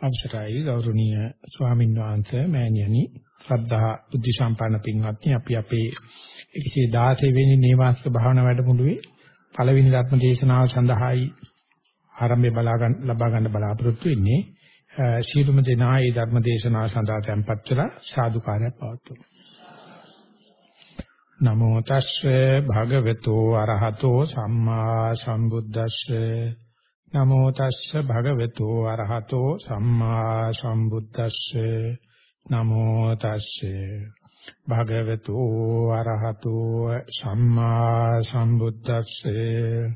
අවසරයි ගෞරවනීය ස්වාමීන් වහන්සේ මෑණියනි. ශ්‍රද්ධා බුද්ධ සම්පන්න පින්වත්නි අපි අපේ 116 වෙනි නේවාසික භාවනා වැඩමුළුවේ පළවෙනි ධර්ම දේශනාව සඳහායි ආරම්භය බලා ගන්න ලබා ගන්න බලාපොරොත්තු වෙන්නේ. ශීලුම දෙනා මේ ධර්ම දේශනාව සඳහා tempත් වෙලා සාදුකාරයක් පවත්වමු. නමෝ තස්සේ භගවතු අරහතෝ සම්මා සම්බුද්දස්සේ නමෝ තස්ස භගවතු අරහතෝ සම්මා සම්බුද්දස්සේ. නමෝ තස්සේ භගවතු අරහතෝ සම්මා සම්බුද්දස්සේ.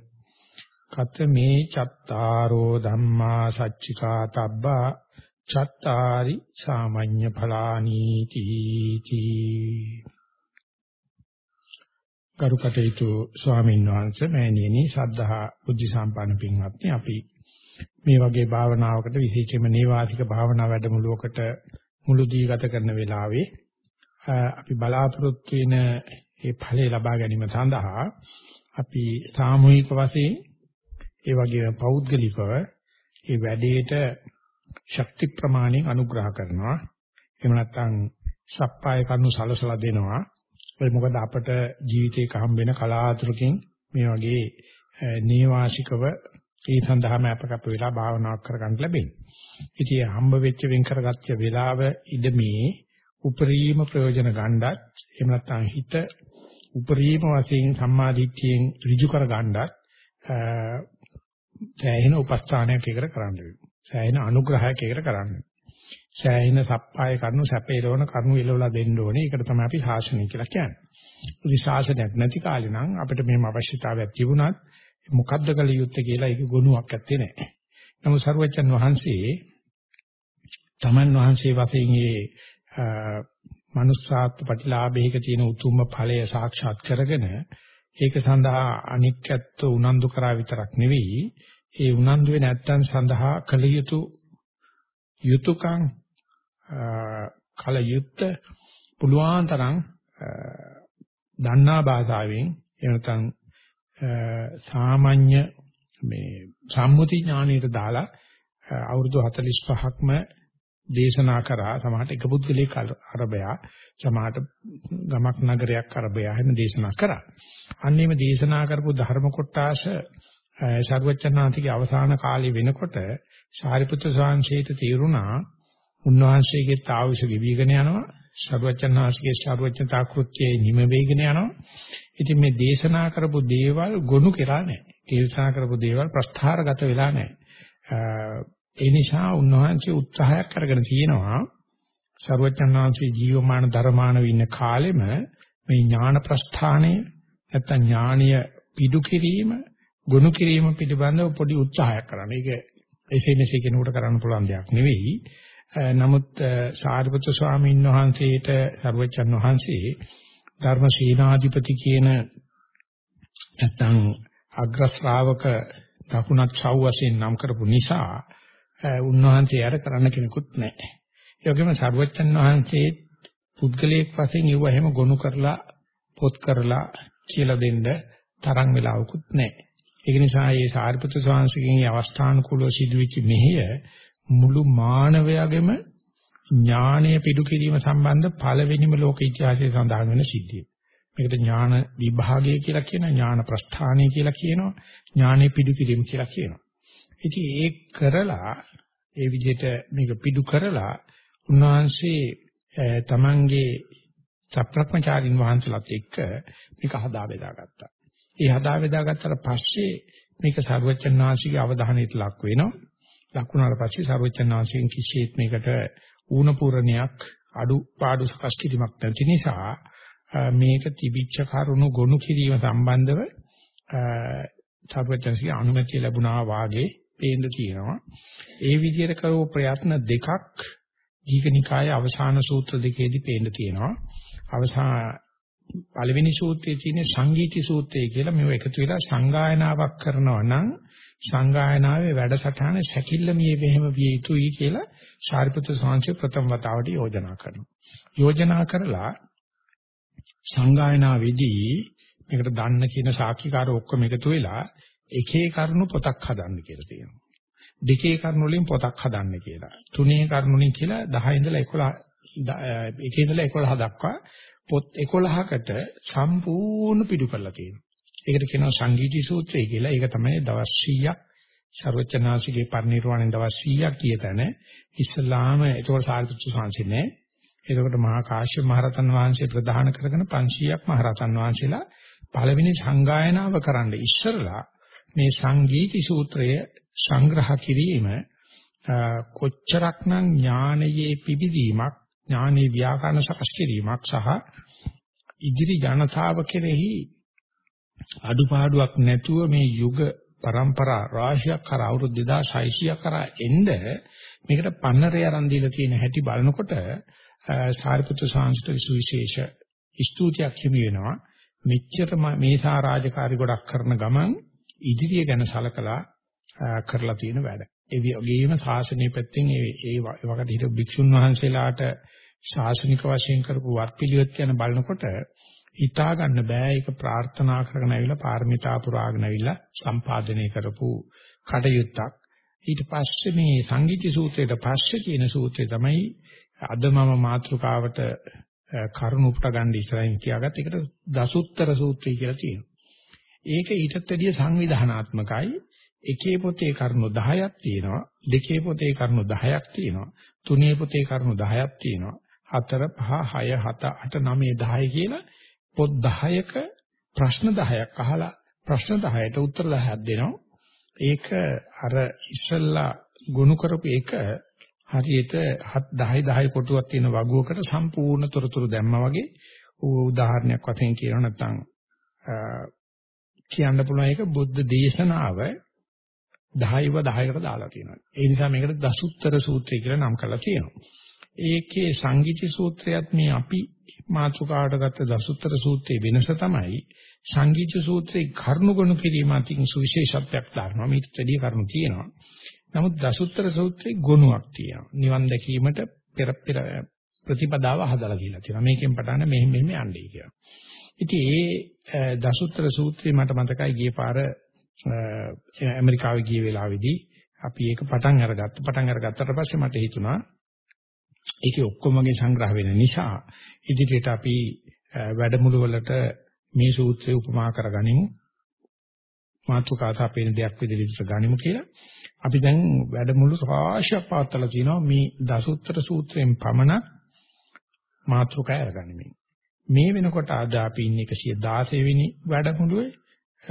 කතමේ චත්තාරෝ ධම්මා සච්චිකා තබ්බා චත්තාරි සාමඤ්ඤ ඵලානීති තී කරුකටේතු ස්වාමීන් වහන්සේ මෑණියනි සද්ධා බුද්ධ සම්පන්න පින්වත්නි අපි මේ වගේ භාවනාවකට විශේෂයෙන්ම නේවාසික භාවනා වැඩමුළුවකට මුළු දී ගත කරන වෙලාවේ අපි බලාපොරොත්තු වෙන මේ ඵලය ලබා ගැනීම සඳහා අපි සාමූහික වශයෙන් ඒ වගේම පෞද්ගලිකව මේ වැඩේට ශක්ති ප්‍රමාණයෙන් අනුග්‍රහ කරනවා. එහෙම නැත්නම් සප්පාය කරුණු සලසලා දෙනවා. ඒ මොකද අපට ජීවිතේක හම් වෙන කලාතුරකින් මේ වගේ නේවාසිකව ඒ සඳහාම අපකප වෙලා භාවනාවක් කරගන්න ලැබෙන්නේ. ඉතින් හම්බ වෙච්ච වෙන් කරගත්ත වෙලාව ඉදමේ උපරිම ප්‍රයෝජන ගන්නත් එහෙම නැත්නම් හිත උපරිම වශයෙන් සම්මාදිට්ඨියෙන් ඍජු කර ගන්නත් සෑහෙන උපස්ථානයක් එකට කරන්න වෙනවා. සෑහෙන අනුග්‍රහයක් එකට කරන්න වෙනවා. සෑහෙන සප්පාය කරනු සැපේරවන කරුණු එලවලා දෙන්න ඕනේ. ඒකට තමයි අපි ශාසනය කියලා කියන්නේ. ඉතින් ශාසනයක් නැති කාලේ නම් අපිට මෙහෙම අවශ්‍යතාවයක් තිබුණත් මොකද්ද කළ යුත්තේ කියලා ඒක ගුණයක් ඇත්තේ නැහැ. නමුත් සරුවචන් වහන්සේ තමන් වහන්සේ වශයෙන් මේ මනුස්සාත්ව ප්‍රතිලාභයක තියෙන උතුම්ම ඵලය සාක්ෂාත් කරගෙන ඒක සඳහා අනික්කත්ව උනන්දු කරා විතරක් නෙවෙයි ඒ උනන්දු වෙ නැත්තන් සඳහා කළ යුතු යුතුයකම් කල යුත්ත පුළුවන් තරම් දන්නා භාෂාවෙන් එහෙම නැත්නම් සාමාන්‍ය මේ සම්මුති ඥානයට දාලා අවුරුදු 45ක්ම දේශනා කරා සමහරට එක පුද්ගලෙක් අරබයා සමහරට ගමක් නගරයක් අරබයා එහෙම දේශනා කරා. අන්නේම දේශනා කරපු ධර්ම කොටාස සර්වචනාන්තිගේ අවසාන කාලේ වෙනකොට සාරිපුත්‍ර ස්වාමීන් තීරුණා උන්වහන්සේගේ තාවුස ගෙවිගෙන යනවා. සර්වචනාංශගේ සර්වචනතා කෘත්‍යයේ නිම වේගෙන යනවා. ඉතින් මේ දේශනා කරපු දේවල් ගොනු කරලා නැහැ. දේශනා කරපු දේවල් ප්‍රස්ථාරගත වෙලා නැහැ. ඒ නිසා උන්වහන්සේ උත්සාහයක් කරගෙන තියෙනවා. සර්වචනාංශේ ජීවමාන ධර්මාන ඉන්න කාලෙම මේ ඥාන ප්‍රස්ථානය නැත්තම් ඥානීය පිටු කිරීම ගොනු කිරීම පිළිබඳව පොඩි උත්සාහයක් කරන්න. ඒක එසේ මෙසේ කෙනෙකුට කරන්න පුළුවන් දෙයක් නෙවෙයි. නමුත් සාරිපුත්‍ර ස්වාමීන් වහන්සේට සර්වචන් වහන්සේ ධර්ම ශීනාධිපති කියන නැත්නම් අග්‍ර ශ්‍රාවක දකුණත් සව් වශයෙන් නම් කරපු නිසා උන්වහන්සේ යාර කරන්න කෙනෙකුත් නැහැ. ඒ වගේම සර්වචන් වහන්සේ පුද්ගලයෙක් වශයෙන් ඉව හැම ගොනු කරලා පොත් කරලා කියලා දෙන්න තරම් වෙලාවකුත් නැහැ. ඒක නිසා මේ සාරිපුත්‍ර ස්වාමීන්ගේ අවස්ථානුකූලව සිදුවෙච්ච මෙහෙය මුළු මානවයාගේම ඥානය පිටු කිරීම සම්බන්ධ පළවෙනිම ලෝක ඉතිහාසයේ සඳහන් වෙන සිද්ධිය. මේකට ඥාන විභාගය කියලා කියනවා ඥාන ප්‍රස්ථානය කියලා කියනවා ඥානෙ පිටු කිරීම කියලා කියනවා. ඉතින් ඒක කරලා ඒ විදිහට මේක පිටු කරලා උන්වහන්සේ තමන්ගේ සප්‍රක්‍මචාරින් වහන්සේලාත් එක්ක මේක හදා බෙදාගත්තා. ඒ හදා බෙදාගත්තට පස්සේ මේක සර්වචන්නාංශිකේ අවධානයට ලක් වෙනවා. ලක් වුණාට පස්සේ සර්වචන්නාංශයෙන් කිසිත් මේකට ඌණ පූර්ණයක් අඩු පාඩු සකස් කිරීමක් නැති නිසා මේක තිබිච්ච කරුණු ගොනු කිරීම සම්බන්ධව සර්වචන්සික අනුමැතිය ලැබුණා වාගේ පේන්න තියෙනවා. ඒ විදිහට කරව ප්‍රයත්න දෙකක් දීඝනිකායේ අවසාන සූත්‍ර දෙකේදී පේන්න තියෙනවා. අවසාන පළවෙනි සූත්‍රයේ තියෙන සංගීති සූත්‍රය කියලා මේව එකතු වෙලා සංගායනාවක් කරනවා නම් සංගායනාවේ වැඩසටහන සැකිල්ලමියේ වෙහෙම විය යුතුයි කියලා ශාරිපුත්‍ර සාංශය ප්‍රථම වතාවට යෝජනා කරනවා. යෝජනා කරලා සංගායනාවේදී මේකට දන්න කියන සාක්ෂිකාර ඔක්කොම එකතු වෙලා එකේ කරුණු පොතක් හදන්න කියලා තියෙනවා. දෙකේ කරුණු වලින් පොතක් හදන්න කියලා. තුනේ කරුණු වලින් කියලා 10 ඉඳලා 11 එකේ ඉඳලා 11 දක්වා පොත් 11කට සම්පූර්ණ පිටු කරලා තියෙනවා. ඒකට කියනවා සංගීති සූත්‍රය කියලා. ඒක තමයි දවස් 100ක් ਸਰවචනාසිකේ පරිනිර්වාණයෙන් දවස් 100ක් කියතන ඉස්ලාම ඒතකොට සාරිපුත්‍ර සංසින්නේ. එතකොට මහා කාශ්‍යප මහරතන් වහන්සේ ප්‍රධාන කරගෙන 500ක් මහරතන් වහන්සේලා පළවෙනි සංගායනාව කරන්න ඉස්සරලා මේ සංගීති සූත්‍රය සංග්‍රහ කිරීම කොච්චරක්නම් ඥානයේ පිබිදීමක් ඥානීය ව්‍යාකරණ සකස් කිරීමක් සහ ඉදිරි ජනතාව කෙරෙහි අඩුපාඩුවක් නැතුව මේ යුග પરම්පරා රාශියක් කරා අවුරුදු 2600ක් කරා එන්න මේකට පන්නරේ අරන් දීලා තියෙන හැටි බලනකොට සාරිපුත්‍ර සාංශික සුවිශේෂ ස්තුතියක් හිමි වෙනවා මෙච්චර මේසා රාජකාරි ගොඩක් කරන ගමන් ඉදිරිය ගැන සලකලා කරලා තියෙන වැඩ. ඒ වගේම ශාසනීය පැත්තෙන් ඒ ඒ වකට හිටපු භික්ෂුන් වහන්සේලාට ශාසනික වශයෙන් කරපු වත්පිළිවෙත් ගැන බලනකොට හිතා ගන්න බෑ ඒක ප්‍රාර්ථනා කරගෙන ඇවිල්ලා පාරමිතා පුරාගෙන ඇවිල්ලා සම්පාදනය කරපු කටයුත්තක්. ඊට පස්සේ මේ සංගීත සූත්‍රයට පස්සේ තියෙන සූත්‍රය තමයි අද මම මාතෘකාවට කරුණ උපුට ගන්න ඉස්සරහින් කියාගත්ත එකට දසුත්තර සූත්‍රය කියලා තියෙනවා. ඒක ඊටත් වැඩිය සංවිධානාත්මකයි. එකේ පොතේ කරුණු 10ක් තියෙනවා. දෙකේ පොතේ කරුණු 10ක් තියෙනවා. තුනේ පොතේ කරුණු 10ක් තියෙනවා. 4 5 6 7 8 9 10 කියලා පොත් 10ක ප්‍රශ්න 10ක් අහලා ප්‍රශ්න 10ට උත්තර 10ක් දෙනවා. ඒක අර ඉස්සල්ලා ගොනු කරපු එක හරියට 10 10 කොටුවක් තියෙන වගුවකට සම්පූර්ණ තොරතුරු දැම්මා වගේ උදාහරණයක් වශයෙන් කියනවා නැත්නම් කියන්න පුළුවන් එක බුද්ධ දේශනාව 10ව 10කට දාලා තියෙනවා. ඒ නිසා මේකට දසුත්තර සූත්‍රය කියලා නම් කරලා තියෙනවා. ඒකේ සංගීති සූත්‍රයත් මේ අපි මාතෘකාවට ගත්ත දසුත්තර සූත්‍රයේ වෙනස තමයි සංගීත සූත්‍රයේ කරුණුගුණ කිරීම අතින් සුවිශේෂත්වයක් දානවා. මේක දෙවිය කරුණු තියෙනවා. නමුත් දසුත්තර සූත්‍රයේ ගුණයක් තියෙනවා. නිවන් දැකීමට පෙර පෙර ප්‍රතිපදාව හදලා කියලා තියෙනවා. මේකෙන් පටන් මෙහෙම මෙහෙම යන්නේ කියලා. ඉතින් ඒ දසුත්තර සූත්‍රය මට මතකයි ගිය පාර ඇමරිකාවේ ගිය වෙලාවේදී අපි ඒක පටන් අරගත්ත. පටන් අරගත්තට පස්සේ මට හිතුණා ඒකේ ඔක්කොමගේ සංග්‍රහ වෙන නිසා ඉදිරියට අපි වැඩමුළු වලට මේ සූත්‍රය උපමා කරගනිමු. මාතුකාත අපේන දෙයක් විදිහට ගනිමු කියලා. අපි දැන් වැඩමුළු රාශියක් පවත්ලා තිනවා මේ දසුත්තර සූත්‍රයෙන් පමණ මාතෘකය අරගනිමින්. මේ වෙනකොට අද අපි ඉන්නේ 116 වෙනි වැඩමුළුවේ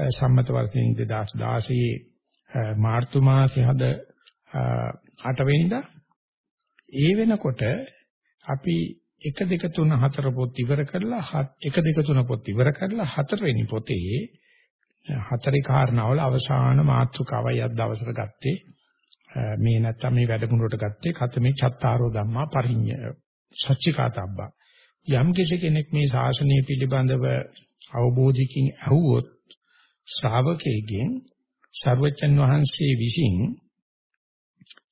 සම්මත වර්ෂයෙන් 2016 මාර්තු මාසේ හද 8 වෙනිදා ඒ වෙනකොට අපි 1 2 3 4 පොත් ඉවර කරලා 1 2 3 පොත් ඉවර කරලා 4 වෙනි පොතේ හතරේ කාරණාවල අවසාන මාතෘකාවයි අද දවසට ගත්තේ. මේ නැත්තම් මේ වැඩමුළුවට ගත්තේ කතමේ චත්තාරෝ ධම්මා පරිඤ්ඤය සච්චිකාතබ්බා. යම් කෙනෙක් මේ ශාසනය පිළිබඳව අවබෝධිකින් අහුවොත් ශ්‍රාවකයෙක්ගෙන් සර්වචන් වහන්සේ විසින්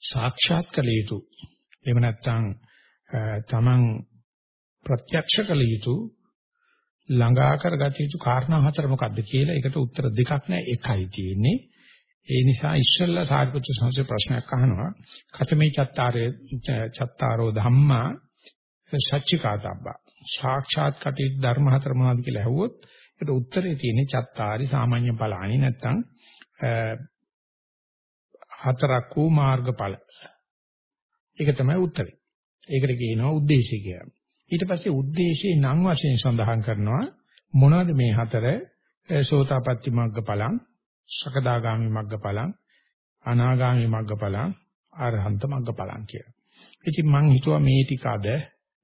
සාක්ෂාත් කළ යුතු එහෙම නැත්නම් තමන් ප්‍රත්‍යක්ෂ කළ යුතු ළඟා කරගත යුතු කාරණා හතර මොකක්ද කියලා ඒකට උත්තර දෙකක් නෑ. එකයි තියෙන්නේ. ඒ නිසා ඉස්සෙල්ලා සාරිපුත්‍ර සංසේ ප්‍රශ්නයක් අහනවා. කතමේ චත්තාරේ චත්තාරෝ ධම්මා සච්චිකාතබ්බා. සාක්ෂාත් කටයුතු ධර්ම හතර මොනවද කියලා ඇහුවොත් ඒකට උත්තරේ තියෙන්නේ චත්තාරි සාමාන්‍ය ඵලානි නැත්තම් හතරක් වූ මාර්ගඵල. ඒක තමයි උත්තරේ. ඒකට කියනවා ಉದ್ದೇಶය කියලා. ඊට පස්සේ ಉದ್ದೇಶේ නම් වශයෙන් සඳහන් කරනවා මොනවද මේ හතර සෝතාපට්ටි මග්ගඵලං, සකදාගාමි මග්ගඵලං, අනාගාමි මග්ගඵලං, අරහන්ත මග්ගඵලං කියලා. ඉතින් මං හිතුවා මේ ටික අද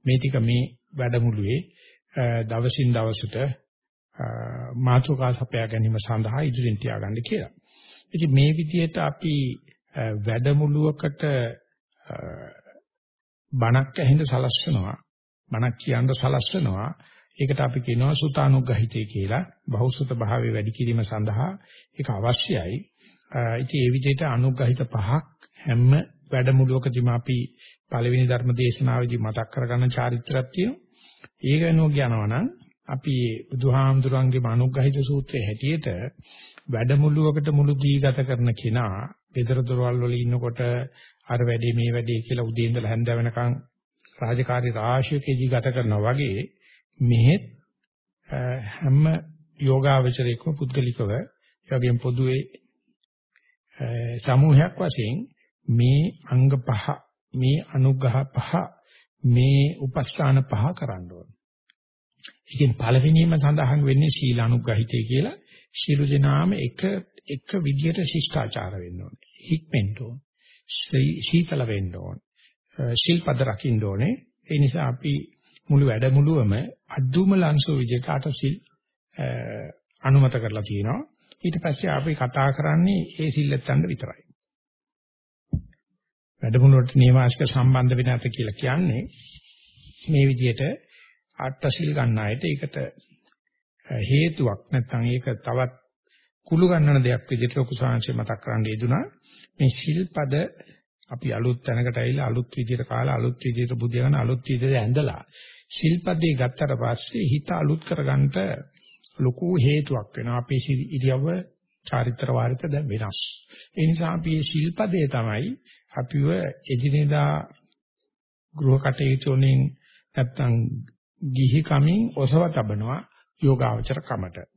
මේ ටික මේ වැඩමුළුවේ දවසින් දවසට මාතෘකා සපයා ගැනීම සඳහා ඉදිරින් තියාගන්න කියලා. ඉතින් මේ විදිහට අපි වැඩමුළුවකට බණක් ඇහෙන්න සලස්වනවා බණක් කියන්න සලස්වනවා ඒකට අපි කියනවා සුතානුග්‍රහිතය කියලා බහුසුත භාවයේ වැඩි කිරීම සඳහා ඒක අවශ්‍යයි. ඉතින් ඒ විදිහට අනුග්‍රහිත පහක් හැම වැඩමුළුවකදීම අපි පළවෙනි ධර්ම දේශනාවේදී මතක් කරගන්න චාරිත්‍රාක් තියෙනවා. ඒක වෙනෝ කියනවා නම් අපි බුදුහාමුදුරන්ගේ මනුග්‍රහිත සූත්‍රයේ හැටියට වැඩමුළුවකට මුළු දී ගත කරන කෙනා ගෙදර දොරවල් වල ඉන්නකොට අර වැඩේ මේ වැඩේ කියලා උදේ ඉඳලා හැන්ද වෙනකන් රාජකාරී රාශියකදී ගත කරනවා වගේ මෙහෙත් හැම යෝගාවචරයකම පුද්ගලිකව යෝගයෙන් පොදුවේ සමූහයක් වශයෙන් මේ අංග පහ මේ අනුග්‍රහ පහ මේ උපස්ථාන පහ කරන්න ඕන. ඒකෙන් පළවෙනිම සඳහන් වෙන්නේ සීල අනුග්‍රහිතය කියලා. ශිරු දිනාම එක එක විදියට ශිෂ්ටාචාර වෙන්න ඕනේ. හික්මෙන්න ඕනේ. සීතල වෙන්න ඕනේ. ශිල්පද රකින්න ඕනේ. ඒ නිසා අපි මුළු වැඩමුළුවම අදුම ලංසු විදියට අටසිල් අනුමත කරලා තියෙනවා. ඊට පස්සේ අපි කතා කරන්නේ ඒ සිල්ලත්තන්ට විතරයි. වැඩමුළුවට නියමාංශක සම්බන්ධ වෙන අත කියලා කියන්නේ මේ විදිහට අටසිල් ගන්න අයට ඒකට හේතුවක් නැත්නම් ඒක තවත් කුළු ගන්නන දෙයක් විදිහට ලොකු සාංශය මතක් කරන්න යෙදුනා. මේ සිල්පද අපි අලුත් තැනකට ඇවිල්ලා අලුත් විදිහට කාලා අලුත් විදිහට බුදියාගෙන අලුත් විදිහට ඇඳලා සිල්පදේ ගත්තට පස්සේ හිත අලුත් කරගන්නට ලොකු හේතුවක් වෙනවා. අපේ ඉරියව්ව චාරිත්‍ර වාරිත දැන් වෙනස්. ඒ නිසා අපි මේ සිල්පදේ තමයි අපිව එදිනෙදා ගෘහ කටයුතු වලින් නැත්තම් ගිහි කමින් ඔසව තබනවා යෝගාවචර කමට.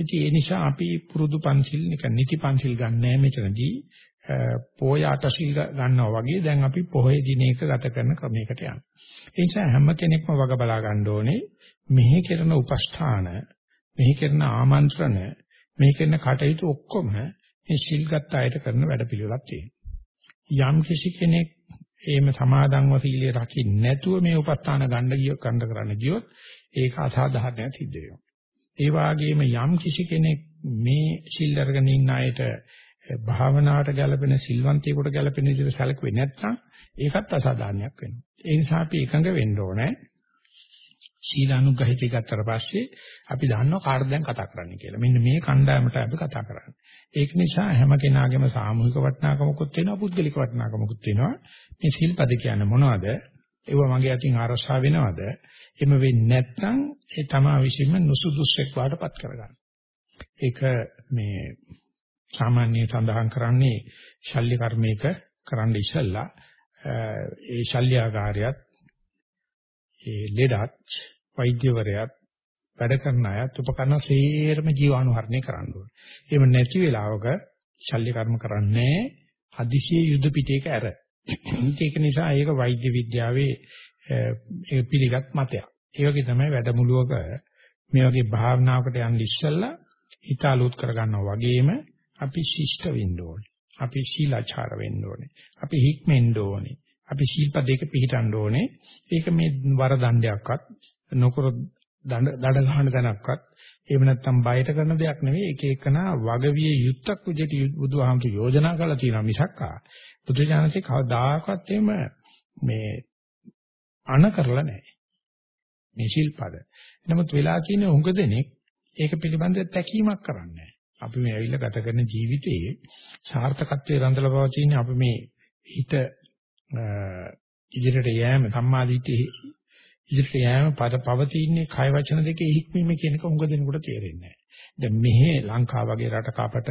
ඉතින් ඒ නිසා අපි පුරුදු පන්සිල් නික නිති පන්සිල් ගන්නෑ මෙතනදී පොය අටසිල් ගන්නවා වගේ දැන් අපි පොහේ දිනයක ගත කරන ක්‍රමයකට යනවා. ඒ නිසා හැම කෙනෙක්ම වග බලා ගන්න ඕනේ මෙහි කරන උපස්ථාන, මෙහි කරන ආමන්ත්‍රණ, මෙහි කරන කටයුතු ඔක්කොම මේ සිල්ගත් අයට කරන වැඩපිළිවෙලක් තියෙනවා. යම් කිසි කෙනෙක් එහෙම සමාදන්ව සීලිය රකින්න නැතුව මේ උපස්ථාන ගන්න ගිය කණ්ඩ කරන්න ගියොත් ඒක අසාධාරණයක් සිද්ධ වෙනවා. ඒ වගේම යම් කිසි කෙනෙක් මේ සිල් අරගෙන ඉන්න අයට භාවනාවට ගැලපෙන සිල්වන්තයෙකුට ගැලපෙන විදිහට සැලකුවේ නැත්නම් ඒකත් අසාධාරණයක් වෙනවා. ඒ නිසා අපි එකඟ වෙන්න ඕනේ. සීලානුගහිතය ගත්තට පස්සේ අපි දන්නවා කාටද දැන් කතා කරන්න කියලා. මෙන්න මේ කණ්ඩායමට අපි කතා කරන්නේ. ඒක නිසා හැම කෙනාගේම සාමූහික වටිනාකමකුත් වෙනවා පුද්ගලික වටිනාකමකුත් වෙනවා. මේ සිල්පද කියන්නේ මොනවද? ඒව මගේ අතින් ආරක්ෂා වෙනවද? එහෙම වෙන්නේ නැත්නම් ඒ තමා විසින්ම නුසුදුස්සෙක් වාටපත් කරගන්න. ඒක මේ සාමාන්‍ය සඳහන් කරන්නේ ශල්්‍ය කර්මයක කරන්න ඉස්සෙල්ලා ඒ ශල්්‍යාගාරයත් ඒ ලෙඩත් වෛද්‍යවරයාත් වැඩ කරන අයත් උපකරණ සේරම ජීවාණුහරණය කරන්න ඕනේ. එහෙම නැති වෙලාවක ශල්්‍ය කර්ම කරන්නේ හදිසියෙ යුද පිටේක ඇර. ඒක නිසා ඒක වෛද්‍ය විද්‍යාවේ ඒ පිළිගත් මතයක්. ඒ වගේ තමයි වැඩමුළුවක මේ වගේ භාවනාවකට යන්න ඉස්සෙල්ලා හිත අලුත් කරගන්නවා වගේම අපි ශිෂ්ට වෙන්න ඕනේ. අපි ශීලාචාර වෙන්න ඕනේ. අපි හික්මෙන්න ඕනේ. අපි ශීල්පදයක පිළිටන්න ඕනේ. ඒක මේ වරදණ්ඩයක්වත් නොකර දඩ දඩ ගන්න තැනක්වත් එහෙම නැත්නම් බයට කරන දෙයක් නෙවෙයි එක එකනා වගවිය යුත්තක් විදිහට බුදුහාමුදුරු යෝජනා කරලා තියෙනවා මිසක්කා බුදුජානකේ කවදාකවත් එහෙම මේ අණ කරලා නැහැ මේ ශිල්පද. නමුත් වෙලා තියෙන උඟ දෙනෙක් ඒක පිළිබඳව තැකීමක් කරන්නේ අපි මේ ඇවිල්ලා ගත කරන ජීවිතයේ සාර්ථකත්වයේ රඳලා පවතින අපි මේ හිත ඉදිරියට යෑම සම්මාදිට්ඨිය ඉදිරියට යෑම පද පවතින්නේ කය වචන දෙකේ හික්මීම කියන එක උඟ දෙනකොට තේරෙන්නේ නැහැ. දැන් මෙහි ලංකාව වගේ රටක අපට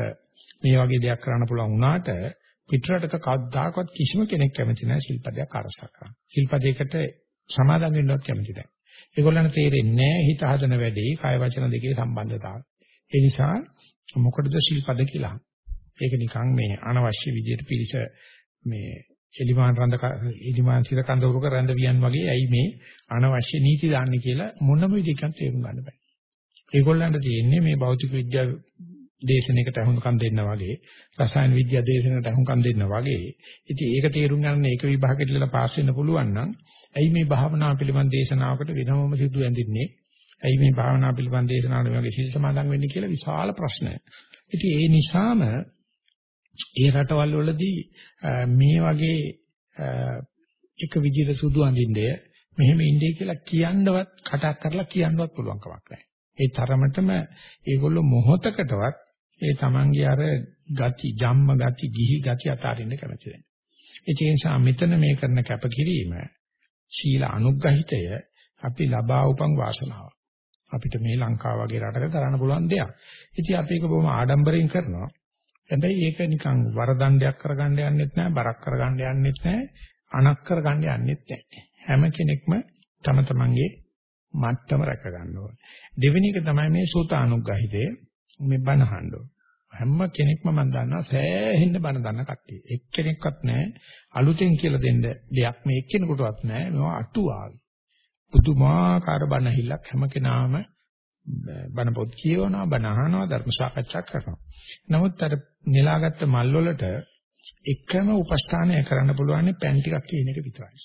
මේ වගේ දෙයක් කරන්න පුළුවන් වුණාට පිටරටක කවදාකවත් කිසිම කෙනෙක් කැමති නැහැ ශිල්පදයක් අරසා කරන්න. ශිල්පදයකට සමාදම් වෙන්නවත් කැමති නැහැ. ඒගොල්ලන්ට තේරෙන්නේ නැහැ හිත හදන වැඩේ කය වචන දෙකේ සම්බන්ධතාවය. ඒ නිසා මොකටද ශිල්පද කියලා. ඒක නිකන් මේ අනවශ්‍ය විදියට පිළිස මේ එලිමාන් රඳ එලිමාන් සිර කඳවුරක රැඳ වියන් වගේ ඇයි මේ අනවශ්‍ය නීති දාන්නේ කියලා මොනම විදිහකින් තේරුම් ගන්න බෑ. ඒගොල්ලන්ට තියෙන්නේ මේ භෞතික විද්‍යාව දේශනයකට අහුම්කම් දෙන්න වගේ රසායන විද්‍යාව දේශනයකට අහුම්කම් දෙන්න වගේ. ඉතින් ඒක තේරුම් ගන්න ඒක විභාගෙට ඉඳලා පාස් වෙන්න පුළුවන් නම් ඇයි මේ භාවනා පිළිබඳ දේශනාවකට වෙනවම සිදු ඇඳින්නේ? ඇයි මේ භාවනා පිළිබඳ දේශනාවට මේ වගේ සිල් සමාදන් වෙන්නේ කියලා විශාල ප්‍රශ්නයක්. ඉතින් ඒ නිසාම ඒ රටවල් වලදී මේ වගේ එක විදිහට සුදු අඳින්නේ මෙහෙම ඉන්නේ කියලා කියන්නවත් කටක් කරලා කියන්නවත් පුළුවන් කමක් නැහැ. ඒ තරමටම ඒගොල්ලෝ මොහොතකටවත් ඒ Tamange අර ගති, ජම්ම ගති, ගිහි ගති අතාරින්න කැමති නැහැ. ඒ නිසා මෙතන මේ කරන කැපකිරීම ශීල අනුග්‍රහිතය අපි ලබා උපන් වාසනාව. අපිට මේ ලංකාව වගේ රටක කරන්න පුළුවන් දෙයක්. ඉතින් අපි ඒක බොහොම ආඩම්බරෙන් කරනවා. හැබැයි ඒක නිකන් වරදණ්ඩයක් කරගන්න යන්නෙත් නැහැ, බරක් කරගන්න යන්නෙත් නැහැ, අනක් කරගන්න යන්නෙත් නැහැ. හැම කෙනෙක්ම තම තමන්ගේ මට්ටම රැක ගන්න ඕනේ. දෙවෙනි එක තමයි මේ සූතානුග්‍රහිතේ මේ බණහඬ. හැම කෙනෙක්ම මම දන්නවා සෑහෙන්න බණ දන්න කට්ටිය. එක්කෙනෙක්වත් නැහැ අලුතෙන් කියලා දෙන්න දෙයක් මේ එක්කෙනෙකුටවත් නැහැ. මේවා අටුවාවි. පුදුමාකාර බණ හිලක් හැම කෙනාම බණ පොත් කියවනවා, බණ අහනවා, ධර්ම සාකච්ඡා කරනවා. නමුත් අර නෙලාගත්ත මල් වලට එකම උපස්ථානය කරන්න පුළුවන් පෑන් ටිකක් කියන එක විතරයි.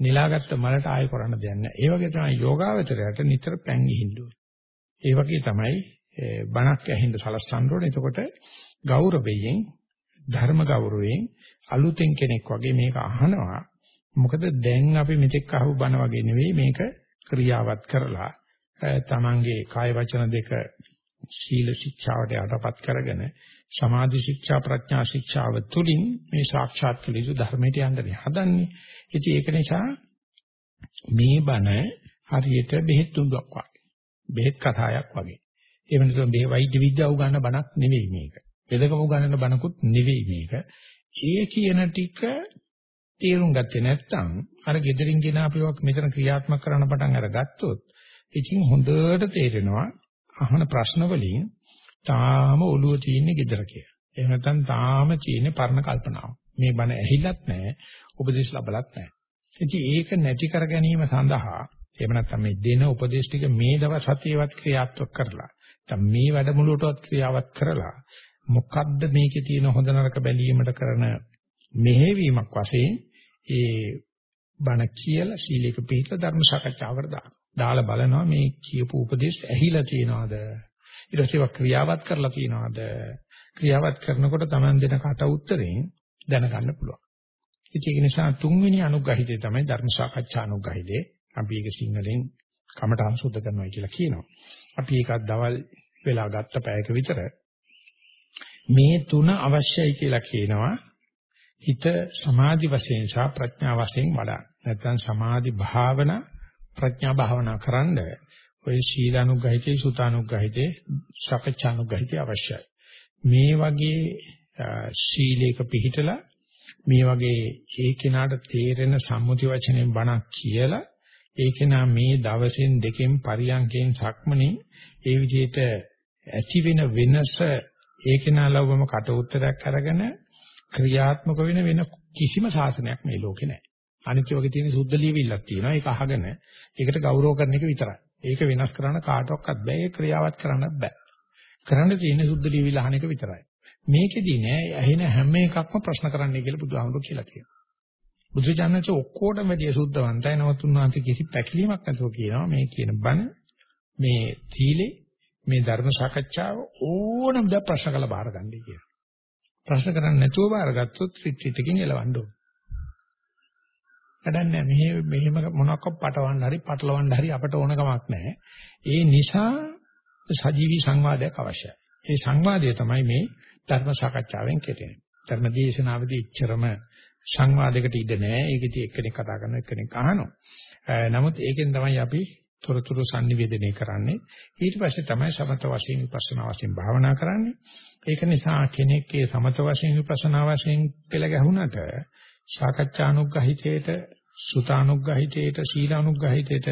නෙලාගත්ත මලට ආයෙ කරන්න දෙයක් නැහැ. ඒ වගේ තමයි යෝගාවචරයට නිතර පෑන් ගිහින්න ඕනේ. ඒ වගේ තමයි බණක් ඇහිඳ සලස්සන්න ඕනේ. එතකොට ගෞරවයෙන් ධර්ම ගෞරවයෙන් අලුතෙන් කෙනෙක් වගේ මේක අහනවා. මොකද දැන් අපි මෙතෙක් අහපු බණ වගේ නෙවෙයි මේක ක්‍රියාවත් කරලා තමන්ගේ කාය වචන දෙක සීල ශික්ෂාවට යටපත් කරගෙන සමාධි ශික්ෂා ප්‍රඥා ශික්ෂාව තුළින් මේ සාක්ෂාත් කළ යුතු ධර්මයට යන්න හදන්නේ. ඉතින් ඒක නිසා මේ බණ හරියට බෙහෙත් තුඩක් වගේ. බෙහෙත් කතාවක් වගේ. ඒ වෙනසම මේ වෛද්‍ය විද්‍යාව උගන්න බණක් නෙවෙයි මේක. වෙදකම උගන්නන බණකුත් නෙවෙයි මේක. ඒ කියන ටික තේරුම් ගත්තේ නැත්නම් අර gederin ගෙන අපිව මෙතන ක්‍රියාත්මක කරන්න පටන් අරගත්තොත් ඉතින් හොඳට තේරෙනවා අහන ප්‍රශ්න වලින් තාම ඔළුව තියෙන්නේ gedara කියලා. එහෙම නැත්නම් තාම තියෙන්නේ පරණ කල්පනාව. මේ බණ ඇහිලත් නැහැ, උපදේශ ලැබලත් නැහැ. ඉතින් ඒක නැති කර ගැනීම සඳහා එහෙම නැත්නම් මේ දෙන උපදේශ ටික මේ දවස් හතේවත් ක්‍රියාත්මක කරලා නැත්නම් මේ වැඩමුළුවටවත් ක්‍රියාවත් කරලා මොකද්ද මේකේ තියෙන හොඳ නරක බැලීමට කරන මෙහෙවීමක් වශයෙන් ඒ බණ කියලා සීලයක පිළිපද ධර්ම සාකච්ඡාවකට දානවා. දාලා බලනවා මේ කියපු උපදේශ ඇහිලා තියනවාද? ඊට පස්සේ ක්‍රියාවත් කරලා තියනවාද? ක්‍රියාවත් කරනකොට Taman දෙන කට උත්තරෙන් දැනගන්න පුළුවන්. ඒක නිසා තුන්වෙනි අනුග්‍රහිතය තමයි ධර්ම සාකච්ඡා අනුග්‍රහිතේ අපි ඒක සිංහලෙන් කමටහන් සුද්ධ කරනවා කියලා කියනවා. අපි ඒකත් දවල් වෙලා ගත්ත පැයක විතර මේ තුන අවශ්‍යයි කියලා කියනවා. හිත සමාධි වශයෙන් සහ ප්‍රඥා වශයෙන් වඩා. නැත්නම් සමාධි භාවනා ප්‍රඥා භාවනා කරන්න ඔය සීලානුගහිතේ සුතානුගහිතේ සකච්ඡානුගහිතේ අවශ්‍යයි. මේ වගේ සීලයක පිළිහිටලා මේ වගේ ඒ කෙනාට තේරෙන සම්මුති වචනෙන් බණක් කියලා ඒ කෙනා මේ දවසෙන් දෙකෙන් පරියන්කෙන් සක්මනේ ඒ විදිහට ඇති වෙන වෙනස ඒ කෙනා ලවම කට උත්තරයක් අරගෙන ක්‍රියාත්මක වෙන වෙන කිසිම සාසනයක් මේ ලෝකේ නැහැ. අනිත් වගේ තියෙන සුද්ධ ලියවිල්ලක් තියෙනවා. ඒක අහගෙන ඒකට ගෞරව කරන එක විතරයි. ඒක වෙනස් කරන්න කාටවත් බෑ. ඒ ක්‍රියාවත් කරන්නත් බෑ. කරන්න තියෙන්නේ සුද්ධ ලියවිල්ල අහන එක විතරයි. මේකෙදී නෑ ඇහෙන හැම එකක්ම ප්‍රශ්න කරන්නයි කියලා බුදුහාමුදුරුවෝ කියලා කියනවා. බුදුචානන්ච ඔක්කොටම වැඩිය සුද්ධවන්තයි නමුත් උන්වහන්සේ කිසි පැකිලීමක් නැතුව කියනවා මේ කියන බණ මේ තීලේ මේ ධර්ම සාකච්ඡාව ඕනම ද ප්‍රශ්න කළ බාර ගන්නයි කියලා. ප්‍රශ්න කරන්නේ නැතුව බාරගත්තොත් රිට්‍රීට් එකකින් එලවන්න ඕන. වැඩක් නැහැ. මෙහෙ මෙහෙම මොනවාක් පටවන්න හරි පටලවන්න හරි අපට ඕන කමක් නැහැ. ඒ නිසා සජීවී සංවාදයක් අවශ්‍යයි. ඒ සංවාදය තමයි මේ ධර්ම සාකච්ඡාවෙන් කෙරෙන්නේ. ධර්ම දේශනාවේදී ඉච්චරම සංවාදයකට ඉඩ නැහැ. ඒකෙදී එක්කෙනෙක් කතා කරනවා එක්කෙනෙක් අහනවා. නමුත් ඒකෙන් තමයි අපි තොරතුරු sannivedanaya කරන්නේ. ඊට පස්සේ තමයි සමත වශයෙන් විපස්සනා වශයෙන් භාවනා කරන්නේ. ඒක නිසා කෙනෙක්ගේ සමත වශයෙන් විපස්සනා වශයෙන් පෙළ ගැහුණට සාකච්ඡානුග්‍රහිතේට සුතානුග්‍රහිතේට සීලානුග්‍රහිතේට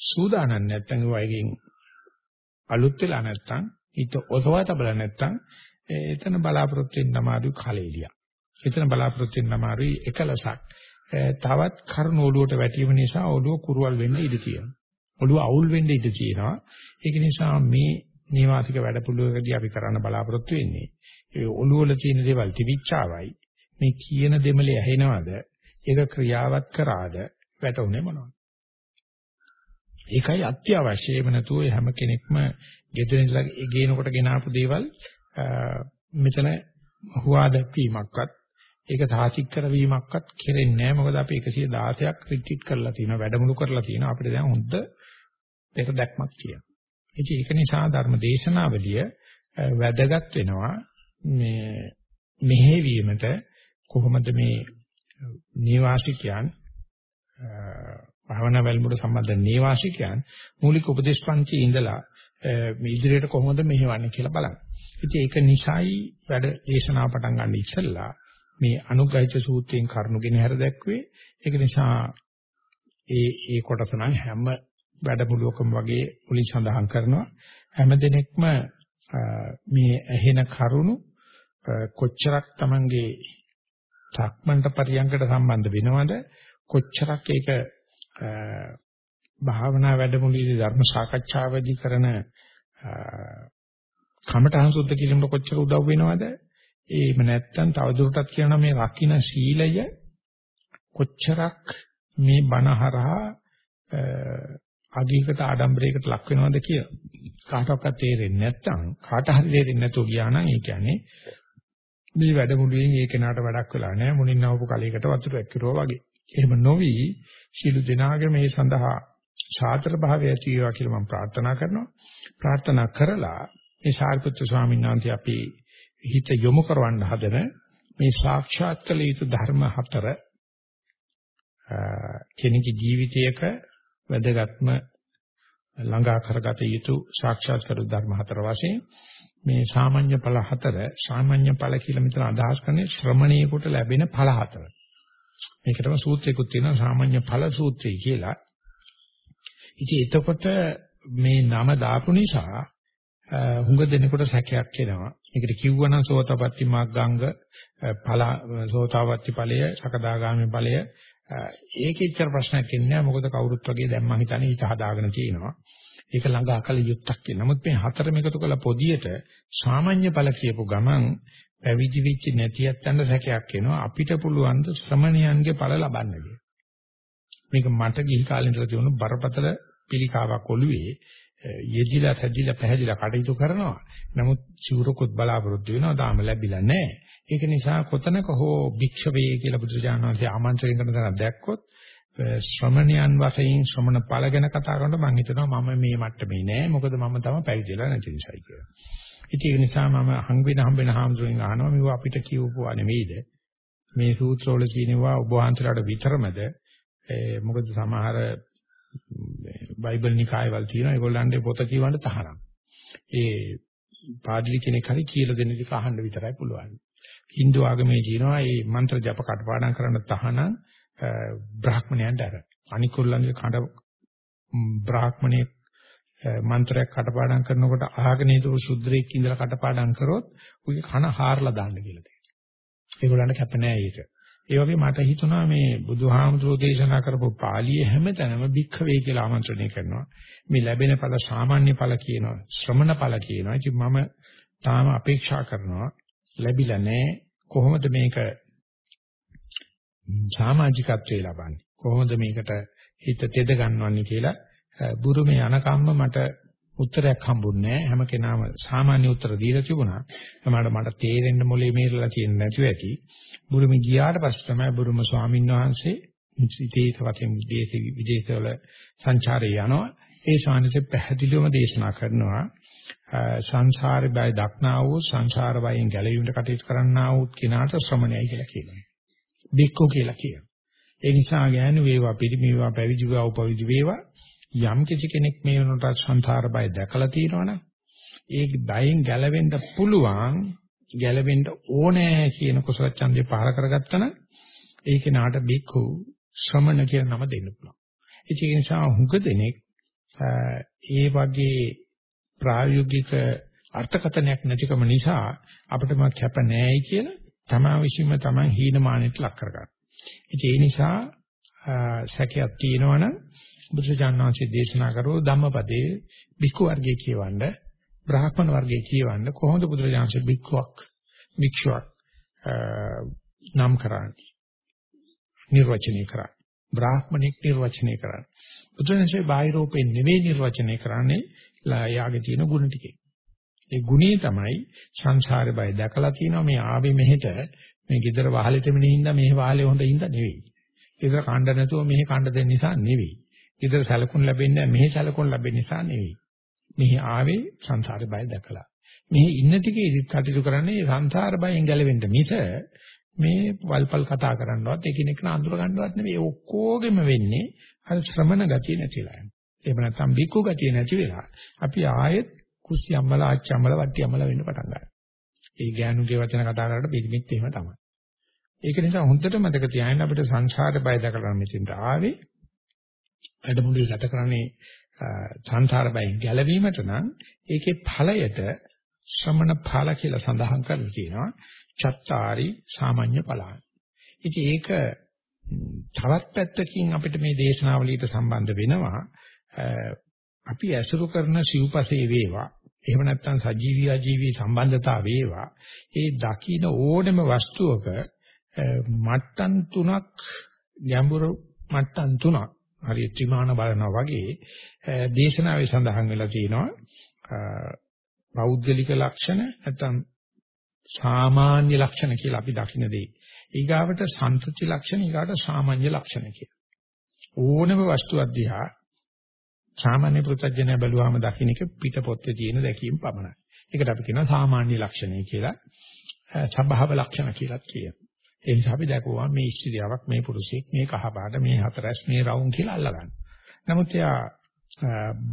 සූදානම් නැත්නම් වයිගෙන් අලුත් වෙලා නැත්නම් හිත ඔසවා තබලා නැත්නම් එතන බලාපොරොත්තු වෙන්න අමාරු කලෙලිය. එතන බලාපොරොත්තු වෙන්න අමාරුයි එකලසක්. තවත් කරුණ ඔළුවට වැටීම නිසා ඔළුව කුරුවල් වෙන්න ඉඩ තියෙනවා. ඔළුව අවුල් වෙන්න ඉඩ තියෙනවා. ඒක නිසා මේ නීවාසික වැඩපිළිවෙලකදී අපි කරන්න බලාපොරොත්තු වෙන්නේ ඒ ඔළුව වල තියෙන දේවල් තිබිච්චාවයි මේ කියන දෙමලේ ඇහෙනවද? ඒක ක්‍රියාවත් කරාද? වැටුනේ මොනවද? ඒකයි අත්‍යවශ්‍ය. එහෙම නැතුව හැම කෙනෙක්ම ගෙදර ඉඳලා ගේනකොට ගෙනාපු දේවල් මෙතන හුවා දැක්වීමක්වත් ඒක තාචික් කරවීමක්වත් කෙරෙන්නේ නැහැ. මොකද අපි 116ක් රිට්‍රීට් කරලා තියෙනවා, වැඩමුළු කරලා තියෙනවා. අපිට දැන් හොඳ දෙක දැක්මක් තියෙනවා. ඉතින් ඒක නිසා ධර්ම දේශනාවලිය වැදගත් වෙනවා මේ මෙහෙවීමට කොහොමද මේ නේවාසිකයන් භවනා වැල්මුඩ සම්බන්ධ නේවාසිකයන් මූලික උපදේශ පන්තියේ ඉඳලා මේ ඉදිරියට කොහොමද මෙහෙවන්නේ කියලා බලන්න. ඉතින් ඒක නිසායි වැඩ දේශනාව පටන් ගන්න ඉස්සෙල්ලා මේ අනුග්‍රහිත සූත්‍රයෙන් කරුණුගෙන හැර දැක්වේ. ඒක නිසා ඒ ඒ කොටස නම් හැම වැඩමුළුවකම වගේ මුලින් සඳහන් කරනවා. හැම දිනෙකම මේ ඇහෙන කරුණු කොච්චරක් Tamange සක්මන්ට පරියංගකට සම්බන්ධ වෙනවද? කොච්චරක් ඒක භාවනා වැඩමුළුවේදී ධර්ම සාකච්ඡාවේදී කරන කමඨහං සුද්ධ කිරීමට කොච්චර උදව් වෙනවද? එහෙම නැත්නම් තවදුරටත් කියනවා මේ රකින්න සීලය කොච්චරක් මේ බණහරහා අධිකට ආඩම්බරයකට ලක් වෙනවද කියලා කාටවත් තේරෙන්නේ නැත්නම් කාට හරි තේරෙන්නේ නැතුව ගියා නම් ඒ කියන්නේ මේ වැඩමුළුවෙන් ඒ කෙනාට වැඩක් වෙලා නැහැ මුණින් නවපු කලයකට වතුර ඇක්කිරුවා වගේ. එහෙම නොවි ශිළු දෙනාගේ මේ සඳහා සාතර භාවය ඇති වේවා කියලා මම ප්‍රාර්ථනා කරනවා. ප්‍රාර්ථනා කරලා මේ සාරිපුත්‍ර ස්වාමීන් වහන්සේ අපි හිත යොමු කරවන්න හදන මේ සාක්ෂාත් කළ යුතු ධර්ම හතර කෙනෙකුගේ ජීවිතයක වැදගත්ම ළඟා කරගත යුතු සාක්ෂාත් කළ ධර්ම හතර වශයෙන් මේ සාමාන්‍ය ඵල හතර සාමාන්‍ය ඵල කියලා මෙතන අදහස් කරන්නේ ශ්‍රමණීයකට ලැබෙන ඵල හතර. මේකටම සූත්‍රයකුත් තියෙනවා සාමාන්‍ය ඵල සූත්‍රය කියලා. ඉතින් එතකොට මේ නම දාපු නිසා හුඟ දෙනකොට සැකයක් එනවා. මේකට කිව්වනම් සෝතපට්ටි මාග්ගංග ඵල සෝතාපට්ටි ඵලය, සකදාගාමි ඵලය ඒකෙච්චර ප්‍රශ්නයක් ඉන්නේ නැහැ. මොකද කවුරුත් වගේ දැන් මම හිතන්නේ හිත හදාගෙන තියෙනවා. ඒක ළඟ අකල යුක්තක් කියන. නමුත් මේ හතරම එකතු කළ පොදියට සාමාන්‍ය ඵල කියපු ගමන් පැවිදි වෙච්ච නැතිවත් යන සැකයක් එනවා. අපිට පුළුවන් ද ශ්‍රමණයන්ගේ ඵල ලබන්න කියලා. මේක මට ගිහි කාලේ ඉඳලා තියුණු බරපතල පිළිකාවක් ඔළුවේ යෙදිලා තැදිලා පැහැදිලා කටයුතු කරනවා. නමුත් සිවුරකුත් බලාපොරොත්තු වෙනවා තාම ලැබිලා නැහැ. ඒක නිසා කොතනක හෝ භික්ෂවේ කියලා බුදුරජාණන් වහන්සේ ආමන්ත්‍රණය කරන තැනක් දැක්කොත් ශ්‍රමණයන් වශයෙන් ශ්‍රමණ ඵල ගැන කතා කරනකොට මම හිතනවා මම මේ මට්ටමේ නෑ මොකද මම තම පැවිදිලා නැති නිසායි කියලා. ඉතින් ඒක නිසා මම හම් වෙන හම් වෙන හාමුදුරෙන් අහනවා මේවා අපිට කියවපුවා නෙවෙයිද? මේ සූත්‍රවල කියනවා ඔබ වහන්සේලාට විතරමද? මොකද සමහර බයිබල් නිකායවල තියෙනවා ඒගොල්ලන්ගේ පොත කියවන්න තහනම්. ඒ පාදිලි කෙනෙක් හරි කියලා දෙන විදිහ අහන්න විතරයි පුළුවන්. Hindu ආගමේ කියනවා මේ මන්ත්‍ර ජප කටපාඩම් කරන්න තහනම් බ්‍රාහ්මණයන්ට අර. අනිකුල්ලන්ගේ කඩ බ්‍රාහ්මණයේ මන්ත්‍රයක් කටපාඩම් කරනකොට අහගෙන හිටපු සුද්ධරෙක් ඉඳලා කටපාඩම් කරොත් උගේ කන හාරලා දාන්න කියලා තියෙනවා. ඒගොල්ලන්ට කැප නෑ ඒක. ඒ වගේ මට හිතුණා මේ බුදුහාමුදුරෝ දේශනා කරපු පාළිය හැමතැනම භික්ඛවේ කියලා ආමන්ත්‍රණය කරනවා. මේ ලැබෙන ඵල සාමාන්‍ය ඵල කියනවා. ශ්‍රමණ ඵල කියනවා. ඉතින් මම තාම අපේක්ෂා කරනවා ලැබිලා නැහැ. කොහොමද මේක සමාජිකත්වයේ ලබන්නේ? කොහොමද මේකට හිත තෙද ගන්නවන්නේ කියලා බුරුමේ යනකම්ම මට උත්තරයක් හම්බුන්නේ නැහැ. හැම කෙනාම සාමාන්‍ය උත්තර දීලා තිබුණා. තමයි මට තේරෙන්න මොලේ මේරලා තියෙන්නේ නැතුව ඇති. බුරුම ගියාට පස්සේ තමයි බුරුම ස්වාමීන් වහන්සේ විදේශ වශයෙන් විදේශ විදේශවල සංචාරය යනවා. ඒ ශානසේ පැහැදිලිවම දේශනා කරනවා. සංසාරේ බය දක්නා වූ සංසාර බයෙන් ගැලවීමට කටයුතු කරන්නා වූ කිනාට ශ්‍රමණයයි කියලා කියනවා. බික්කෝ කියලා කියනවා. ඒ නිසා ගෑනු වේවා පිරිමි වේවා පැවිදි වේවා උපවිදි වේවා යම් කිසි කෙනෙක් මේ වෙනකොට සංසාර බය දැකලා තියෙනවනම් ඒ බයෙන් ගැලවෙන්න පුළුවන් ගැලවෙන්න ඕනෑ කියන කුසල ඡන්දේ පහල කරගත්තා නම් ඒ කෙනාට බික්ඛු ශ්‍රමණ කියන නම දෙන්න පුළුවන්. ඒක නිසා හුඟ දෙනෙක් ඒ වගේ ප්‍රායෝගික අර්ථකථනයක් නැතිකම නිසා අපිටම කැප නැහැයි කියලා තමා විශ්ීම තමන් හීනමානෙට ලක් කරගන්න. ඒ නිසා සැකයක් තියෙනවනම් බුදුජානනාංශයේ දේශනා කරෝ ධම්මපදයේ බික්ඛු වර්ගයේ කියවන්න බ්‍රාහ්මණ වර්ගයේ කියවන්න කොහොමද බුදුරජාණන්සේ බික්ඛුවක් භික්ෂුවක් නම් කරන්නේ? නිර්වචනය කරන්නේ. බ්‍රාහ්මණෙක් නිර්වචනය කරන්නේ. බුදුරජාණන්සේ බාහිරෝපේ නෙවෙයි නිර්වචනය කරන්නේ යාගේ තියෙන ගුණ ටිකේ ඒ ගුණේ තමයි සංසාරේ බය දැකලා තියෙනවා. මේ ආවේ මෙහෙට මේ gedara වහලෙට මෙනින්ද මේ වහලේ හොඳ ඉඳ නෙවෙයි. gedara කණ්ඩ නැතුව මෙහෙ කණ්ඩ දෙන්න නිසා නෙවෙයි. Gedara සැලකුම් ලැබෙන්නේ මෙහෙ සැලකුම් ලැබෙන්න නිසා නෙවෙයි. මෙහි ආවේ සංසාරේ බය දැකලා. මෙහි ඉන්න ටිකේ කටයුතු කරන්නේ සංසාර බයෙන් ගැලවෙන්න මිස මේ වල්පල් කතා කරන්නවත් එකිනෙක අඳුර ගන්නවත් නෙවෙයි. ඔක්කොගෙම වෙන්නේ අර ශ්‍රමණ ගතිය නැතිලා. එහෙම නැත්නම් බිකු ගතිය නැති වෙලා අපි ආයෙත් කුස්සි අම්මලා ආච්චි අම්මලා වට්ටි අම්මලා වෙන්න පටන් ගන්නවා. ඒ ගෑනුගේ වචන කතා කරලා පිළිමිත් එහෙම තමයි. ඒක නිසා හොඳට මතක තියාගන්න අපිට සංසාර බය දකලා මෙතෙන්ට ආවේ වැඩමුළුවේ ගත කරන්නේ සංසාර බයෙන් ගැලවීමට නම් ඒකේ ඵලයට ශ්‍රමණ ඵල කියලා සඳහන් කරලා තියෙනවා. චත්තාරි සාමාන්‍ය ඵලයන්. ඉතින් ඒක තවත් පැත්තකින් අපිට මේ දේශනාවලියට සම්බන්ධ වෙනවා. අපි ඇසුරු කරන සිව්පසේ වේවා එහෙම නැත්නම් සජීවී අජීවී සම්බන්ධතා වේවා ඒ දකින්න ඕනම වස්තුවක මට්ටම් තුනක් ගැඹුරු මට්ටම් තුනක් හරිය ත්‍රිමාන බලනවා වගේ දේශනාවේ සඳහන් වෙලා තියෙනවා පෞද්ගලික ලක්ෂණ නැත්නම් සාමාන්‍ය ලක්ෂණ කියලා අපි දකින්න දෙයි. ඊගාවට සම්ත්‍ත්‍ය ලක්ෂණ ඊගාට සාමාන්‍ය ලක්ෂණ කියලා. ඕනම වස්තුවක් දිහා සාමාන්‍ය පෘථජ්ජනය බැලුවාම දකින්න එක පිටපොත්තේ තියෙන දැකීම පමණයි. ඒකට අපි කියනවා සාමාන්‍ය ලක්ෂණය කියලා. සබහව ලක්ෂණ කියලාත් කියනවා. ඒ නිසා අපි දැකුවා මේ ස්ත්‍රියාවක් මේ පුරුෂයෙක් මේ කහපාට මේ හතරස් මේ රවුම් කියලා අල්ලගන්න. නමුත් එයා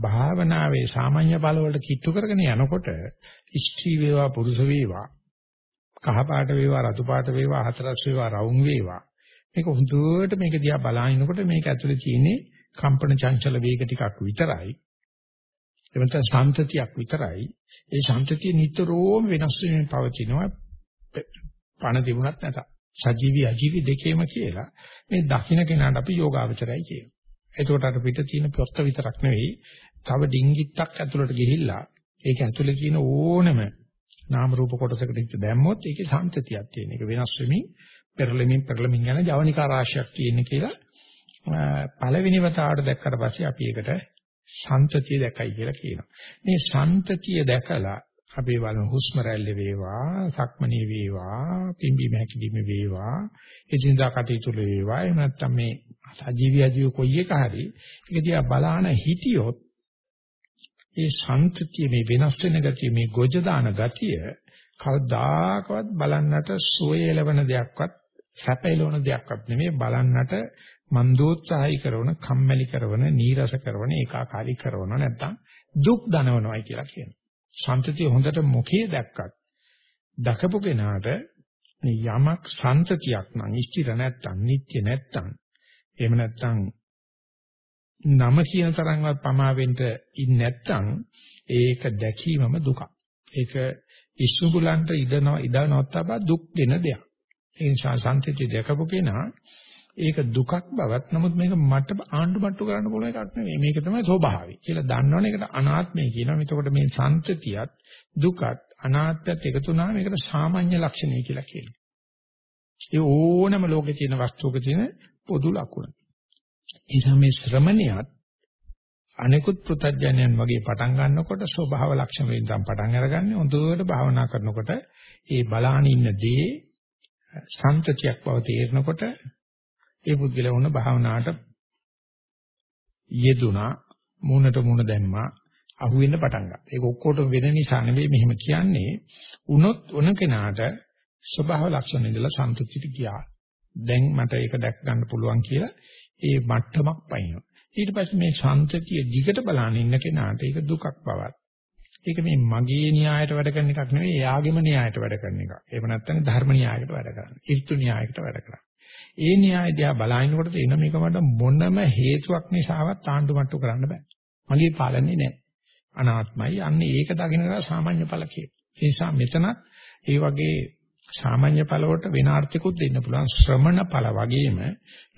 භාවනාවේ සාමාන්‍ය බල වලට කිට්ටු කරගෙන යනකොට ස්ත්‍රී වේවා පුරුෂ වේවා කහපාට වේවා රතු පාට වේවා හතරස් වේවා රවුම් වේවා මේක හුදුවට මේක දිහා බලනකොට මේක ඇතුලේ තියෙන්නේ කම්පන චංචල වේග ටිකක් විතරයි. එවනත සාන්තතියක් විතරයි. ඒ සාන්තතිය නිතරම වෙනස් වෙමින් පවතිනවා. පණ තිබුණත් නැත. සජීවී අජීවී දෙකේම කියලා මේ දකින්න කෙනාට අපි යෝගාවචරයි කියනවා. එතකොට අර පිට තියෙන පොත්ත විතරක් නෙවෙයි තව ඩිංගිත්තක් ඇතුළට ගිහිල්ලා ඒක ඇතුළේ තියෙන ඕනම නාම රූප කොටසකට හිත දැම්මොත් ඒකේ සාන්තතියක් තියෙන. ඒක වෙනස් වෙමින් පෙරලෙමින් පෙරලෙමින් යන ජවනිකා රාශියක් තියෙන කියලා පළවෙනි වතාවට දැක්කට පස්සේ අපි ඒකට සන්තතිය දැකයි කියලා කියනවා. මේ සන්තතිය දැකලා අපි බලමු හුස්ම රැල්ල වේවා, සක්මණේ වේවා, පිම්බි මහැකිලිම වේවා, එදිනදා කටයුතු වේවා. එහෙම නැත්නම් මේ සජීවී අජීව කොයි එක හරි ඒක දිහා බලාන හිටියොත් ඒ සන්තතිය මේ වෙනස් වෙන ගතිය මේ ගොජ දාන ගතිය කවදාකවත් බලන්නට සුවය ලැබෙන දෙයක්වත් සැපයලවන දෙයක්වත් නෙමෙයි බලන්නට මන්දෝත්සාහයි කරන, කම්මැලි කරන, නීරස කරන, ඒකාකාරී කරන නැත්තම් දුක් දනවනවායි කියලා කියනවා. සන්තතිය හොඳට මොකේ දැක්කත් දකපු කෙනාට යමක් සන්තතියක් නම් ඉස්තිර නැත්තම්, නිත්‍ය නැත්තම්, එහෙම නැත්තම් නම කියන තරම්වත් පමාවෙන්න ඉන්නේ නැත්තම් ඒක දැකීමම දුකක්. ඒක ඉස්සුගුලන්ට ඉදනවා ඉදනවත් තබා දුක් දෙන දෙයක්. ඒ නිසා සන්තතිය දැකපු කෙනා ඒක දුකක් බවත් නමුත් මේක මට ආණ්ඩු මට්ටු කරන්න පුළුවන් එකක් නෙවෙයි. මේක තමයි ස්වභාවය. කියලා දන්නවනේ ඒකට අනාත්මය කියනවා. එතකොට මේ සන්තතියත් දුකත් අනාත්මයත් එකතු වුණාම මේකට සාමාන්‍ය ලක්ෂණය කියලා කියනවා. ඒ ඕනම ලෝකේ තියෙන වස්තුවක තියෙන පොදු ලක්ෂණ නිසා මේ ශ්‍රමණියත් අනිකුත් පෘථජ්ජනයන් වගේ පටන් ගන්නකොට ස්වභාව ලක්ෂණ වලින් තමයි පටන් අරගන්නේ. හොඳට භාවනා කරනකොට ඒ බලාන ඉන්න දේ සන්තතියක් බව තේරෙනකොට ඒ පුද්ගලයා වුණ භාවනාවට යෙදුනා මූණට මූණ දැම්මා අහුවෙන්න පටන් ගත්තා. ඒක ඔක්කොටම වෙන නිසා නෙවෙයි මෙහෙම කියන්නේ. උනොත් උන කෙනාට ස්වභාව ලක්ෂණ ඉඳලා සන්තුෂ්ටිට ගියා. දැන් මට ඒක දැක් ගන්න පුළුවන් කියලා ඒ මට්ටමක් පයින්නවා. ඊට පස්සේ මේ සන්තතිය දිගට බලන ඉන්න කෙනාට ඒක දුකක් බවත්. ඒක මේ මගේ න්‍යායට වැඩ කරන එකක් නෙවෙයි එයාගේම න්‍යායට වැඩ කරන එකක්. එහෙම නැත්නම් ධර්ම න්‍යායකට වැඩ කරන්නේ. ඍතු න්‍යායකට වැඩ කරන්නේ. ඒ න්‍යාය දිහා බලහිනකොට තේන මේක මට මොනම හේතුවක් නිසාවත් ආණ්ඩු මට්ටු කරන්න බෑ. මගේ පාලන්නේ නෑ. අනාත්මයි. අන්න ඒක දකින්නලා සාමාන්‍ය ඵල කියේ. ඒ නිසා මෙතන ඒ වගේ සාමාන්‍ය ඵලවලට වෙනාර්ථිකුත් දෙන්න පුළුවන් ශ්‍රමණ ඵල වගේම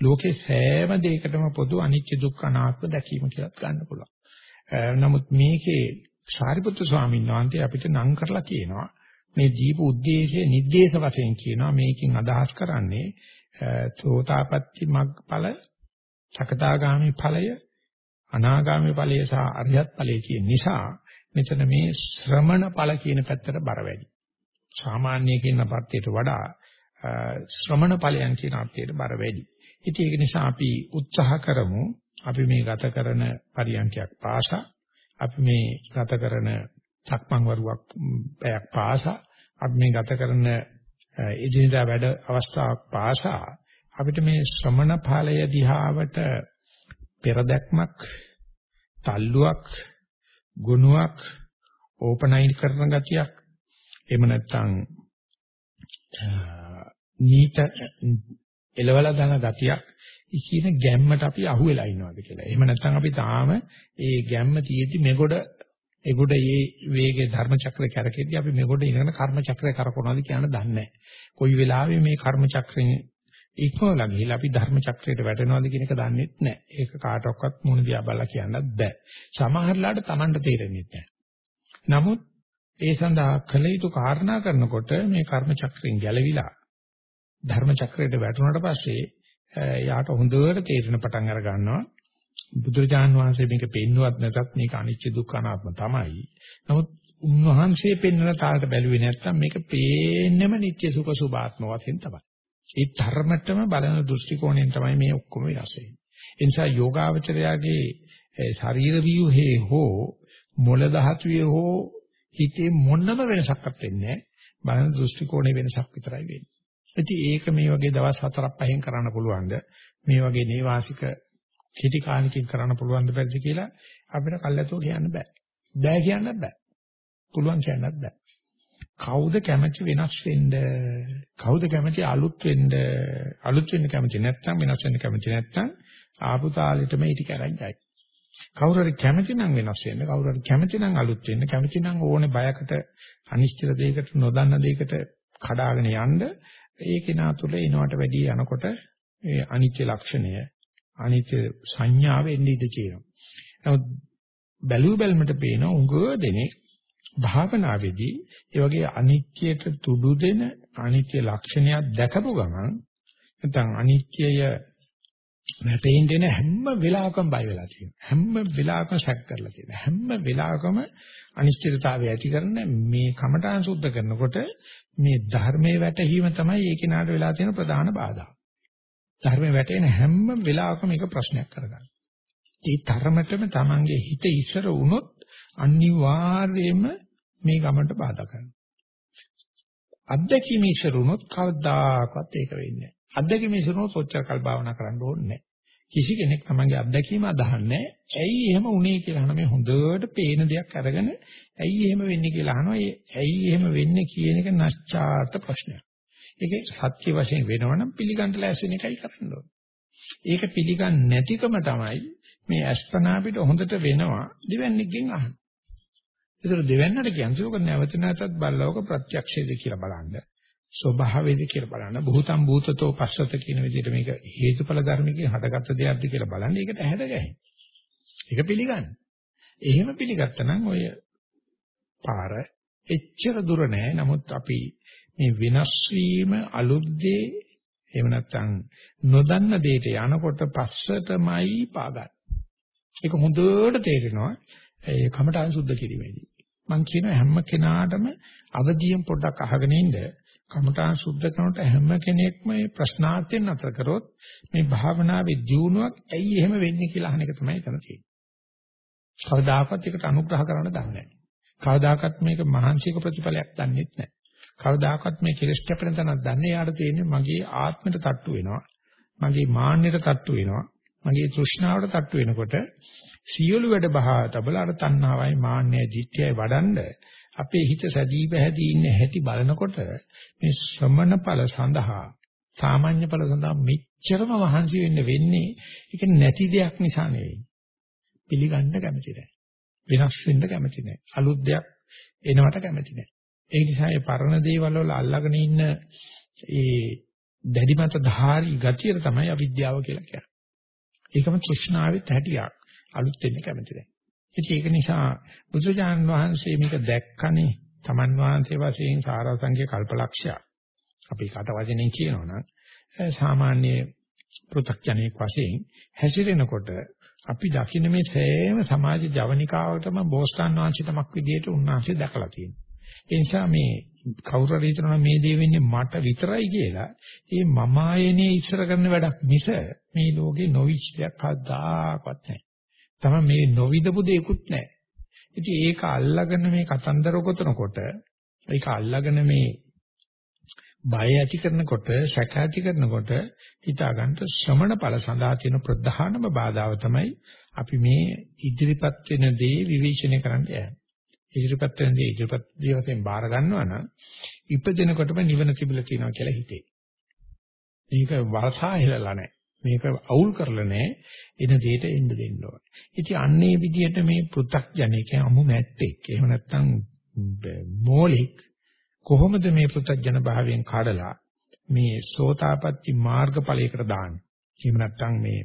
ලෝකේ සෑම දෙයකටම පොදු අනිත්‍ය දුක්ඛ අනාත්ම දැකීම කියලාත් ගන්න පුළුවන්. නමුත් මේකේ සාරිපුත්‍ර ස්වාමීන් වහන්සේ අපිට නම් කරලා කියනවා මේ දීප උද්දේශය නිर्देश වශයෙන් කියනවා මේකෙන් අදහස් කරන්නේ සෝතාපට්ටි මග්ගඵල, සකදාගාමි ඵලය, අනාගාමි ඵලය සහ අරියත් ඵලය කියන නිසා මෙතන මේ ශ්‍රමණ ඵල කියන පැත්තට බර වැඩි. සාමාන්‍ය කියන පැත්තට වඩා ශ්‍රමණ ඵලයන් කියන අර්ථයට බර වැඩි. ඉතින් ඒක නිසා අපි උත්සාහ කරමු අපි මේ ගත කරන පරියන්කයක් පාසා අපි මේ ගත කරන සක්මන් වරුවක් පැයක් පාසා අපි මේ ගත කරන එදිනදා වැඩ අවස්ථාවක් පාසා අපිට මේ ශ්‍රමණ ඵලය දිහාවට පෙරදැක්මක් තල්ලුවක් ගුණයක් ඕපනයින් කරන ගතියක් එහෙම නැත්නම් නීත එලවලා දාන ගතියක් කියන ගැම්මට අපි අහු වෙලා ඉනවද කියලා. එහෙම නැත්නම් අපි තාම ඒ ගැම්ම තියෙද්දි මෙගොඩ එගොඩ මේ වේගේ ධර්ම චක්‍රය කරකෙද්දී අපි මෙගොඩ ඉගෙන කර්ම චක්‍රය කරකවනවාද කියන දන්නේ නැහැ. කොයි වෙලාවෙ මේ කර්ම චක්‍රෙන් ඉක්මවලා ගිහිල්ලා අපි ධර්ම චක්‍රයට වැටෙනවද කියන එක දන්නේ නැහැ. ඒක කාටවත් මුණ දිහා බලලා කියන්නත් බෑ. සමහරලාට Tamanට තේරෙන්නේ නැහැ. නමුත් ඒ සඳහා කළ යුතු කාරණා කරනකොට මේ කර්ම චක්‍රයෙන් ගැලවිලා ධර්ම චක්‍රයට වැටුණාට පස්සේ යාට හොඳට තේරෙන පටන් අර ගන්නවා බුදුරජාන් වහන්සේ මේක පෙන්නුවත් නැතත් මේක අනිච්ච දුක්ඛ අනාත්ම තමයි. නමුත් උන්වහන්සේ පෙන්වන තාලට බැලුවේ නැත්නම් මේක පේන්නෙම නිත්‍ය සුඛ සුභාත්ම වශයෙන් තමයි. ඒ ධර්මතම බලන දෘෂ්ටි කෝණයෙන් තමයි මේ ඔක්කොම වෙනස් වෙන්නේ. ඒ නිසා යෝගාවචරයාගේ ශරීර ව්‍යුහේ හෝ මොළ ධාතුවේ හෝ හිතේ මොනම වෙනසක්වත් වෙන්නේ නැහැ. බලන දෘෂ්ටි කෝණේ වෙනසක් විතරයි වෙන්නේ. ඉතින් ඒක මේ වගේ දවස් 4ක් 5න් කරන්න පුළුවන්ද? මේ වගේ නේවාසික කිටි කාණකින් කරන්න පුළුවන්ද බැරිද කියලා අපිට කල්ැතෝ කියන්න බෑ. බෑ කියන්නත් බෑ. පුළුවන් කියන්නත් බෑ. කවුද කැමති වෙනස් වෙන්න? කවුද කැමති අලුත් වෙන්න? අලුත් වෙන්න කැමති නැත්නම් වෙනස් වෙන්න කැමති නැත්නම් ආපු තාලෙටම ඊට කරන්නේ. කවුරු හරි කැමති නම් වෙනස් වෙන්න, කවුරු හරි කැමති නම් අලුත් වෙන්න, කැමති නම් ඕනේ බයකට, අනිශ්චිත දෙයකට, නොදන්න දෙයකට කඩාගෙන යන්න ඒ කෙනා තුළ එනවට වැඩි යනකොට ඒ අනිත්‍ය ලක්ෂණය අනිත්‍ය සංඥාව එන්නේ ඉඳී තියෙනවා. නමුත් බැලු බැලමට පේන උඟ දෙනේ භාවනාවේදී ඒ වගේ අනිත්‍යයට තුඩු දෙන අනිත්‍ය ලක්ෂණයක් දැකපු ගමන් නැත්නම් අනිත්‍යය වැටෙන්න දෙන හැම වෙලාවකම බය වෙලා තියෙනවා. හැම වෙලාවකම සැක කරලා තියෙනවා. හැම වෙලාවකම අනිශ්චිතතාවය ඇති කරන මේ කමඨාන් සුද්ධ කරනකොට මේ ධර්මයේ වැටහීම තමයි ඒ කෙනාට වෙලා තියෙන ප්‍රධාන බාධා. ධර්මයේ වැටෙන හැම වෙලාවකම මේක ප්‍රශ්නයක් කරගන්න. ඒ තරමටම Tamange හිත ඉස්සර වුණොත් අනිවාර්යයෙන්ම මේ ගමනට බාධා කරනවා. අත්දැකීම ඉස්සර වුණොත් කවදාකවත් ඒක වෙන්නේ නැහැ. අත්දැකීම ඉස්සර වුණොත් ඔච්චර කල් භාවනා කරන්න ඕනේ නැහැ. කිසි කෙනෙක් තමන්ගේ අත්දැකීම අදහන්නේ ඇයි එහෙම වුනේ කියලා අහන මේ හොඳට පේන දෙයක් අරගෙන ඇයි එහෙම වෙන්නේ කියලා අහනවා. ඒ ඇයි එහෙම වෙන්නේ කියන එක නැස්චාර්ත ප්‍රශ්නයක්. ඒකේ සත්‍ය වශයෙන් වෙනවනම් පිළිගන්න ලෑස්ති වෙන එකයි කරන්න ඕනේ. ඒක පිළිගන්නේ නැතිකම තමයි මේ අස්පනා අපිට හොඳට වෙනවා දෙවන්නේකින් අහන. ඒතර දෙවන්නට කියන්නේ ඔක නැවත නැවතත් බල්ලවක ප්‍රත්‍යක්ෂයද කියලා බලන්න. ස්වභාවයද කියලා බලන්න. භූතම් භූතතෝ පස්සත කියන විදිහට මේක හේතුඵල ධර්මකින් හටගත්ත දෙයක්ද කියලා බලන්න. ඒකට ඇහැද ගැහෙන. ඒක පිළිගන්න. එහෙම පිළිගත්තා නම් ඔය පාර එච්චර දුර නෑ. නමුත් අපි මේ වෙනස් වීම අලුත් දේ එහෙම නැත්නම් නොදන්න දෙයට යනකොට පස්සටමයි පාගන්නේ. ඒක හොඳට තේරෙනවා ඒ කමඨාන් සුද්ධ කිරීමේදී. මම කියන හැම කෙනාටම අවදියෙන් පොඩ්ඩක් අහගෙන ඉන්න කමඨාන් සුද්ධ කරනකොට හැම කෙනෙක්ම මේ ප්‍රශ්නාර්ථයෙන් අතර කරොත් මේ භාවනාවේ දියුණුවක් ඇයි එහෙම වෙන්නේ කියලා අහන එක තමයි එතන තියෙන්නේ. කවදාකවත් ඒකට අනුග්‍රහ කරන්න දන්නේ නැහැ. කවදාකවත් මේක මහන්සියක ප්‍රතිඵලයක් දන්නේ නැහැ. කවදාකවත් මේ කෙලස් කැපෙන තැනක් දන්නේ යාට තියෙන්නේ මගේ ආත්මයට තට්ටු වෙනවා. මගේ මාන්නයට තට්ටු වෙනවා. මගේ තෘෂ්ණාවට තට්ටු වෙනකොට සියලු වැඩ බහා තබලා අර තණ්හාවයි මාන්නයයි දිත්‍යයි වඩන්ඩ අපේ හිත සැදී පැහැදී ඉන්න හැටි බලනකොට මේ ශ්‍රමණ ඵල සඳහා සාමාන්‍ය ඵල සඳහා මෙච්චරම වහන්සි වෙන්න වෙන්නේ ඒක නැති දෙයක් නිසා නෙවෙයි. පිළිගන්න කැමති නැහැ. වෙනස් වෙන්න කැමති නැහැ. අලුත් දෙයක් එනවට කැමති නැහැ. ඒ නිසා මේ පරණ දේවල් වල අල්ලගෙන ඉන්න ඒ දැඩිමත ධාරි ගතිය තමයි අවිද්‍යාව කියලා කියන්නේ. ඒකම තෘෂ්ණාවෙත් හැටියක් අලුත් වෙන්න කැමති නැහැ. ඉතින් ඒක නිසා බුදුජානන් වහන්සේ මේක දැක්කනේ තමන් වහන්සේ වශයෙන් සාරාංශික කල්පලක්ෂය. අපි කට වචනෙන් කියනවනම් සාමාන්‍ය පෘථග්ජනෙක් වශයෙන් හැසිරෙනකොට අපි දකින්න මේ සෑම සමාජ ජවනිකාවකටම බෝසතාන් වහන්සේ තමක් විදියට උන්වහන්සේ දැකලා තියෙනවා. ඒ නිසා මේ කවුරු හරි හිතනවා මේ දේ වෙන්නේ මට විතරයි කියලා ඒ මම ආයනේ ඉස්සර කරන වැඩක් මිස මේ ලෝකේ නොවිච් දෙයක් කවදාකවත් නැහැ. තමයි මේ නොවිදපු දෙයක්වත් නැහැ. ඉතින් ඒක අල්ලාගෙන මේ කතන්දර ගොතනකොට ඒක අල්ලාගෙන මේ බය ඇති කරනකොට සැක ඇති කරනකොට හිතාගන්න ශ්‍රමණ ඵල සඳහා තියෙන ප්‍රධානම බාධාව තමයි අපි මේ ඉදිරිපත් වෙන දේ විවේචනය කරන්න යන්නේ. ඉදිරිපත් වෙන දේ ඉදිරිපත් දිවසෙන් බාර ගන්නවා නම් ඉපදෙනකොටම නිවන තිබිලා තියෙනවා කියලා හිතේ. මේක වරසා හෙලලා නැහැ. මේක අවුල් කරලා නැහැ. එන දෙයට එන්න දෙන්න ඕනේ. ඉතින් අන්නේ විදිහට මේ පෘ탁ජනක අමු නැත්තේක්. එහෙම නැත්නම් මෝලික් කොහොමද මේ පෘ탁ජන භාවයෙන් කඩලා මේ සෝතාපට්ටි මාර්ගඵලයකට දාන්නේ? එහෙම නැත්නම් මේ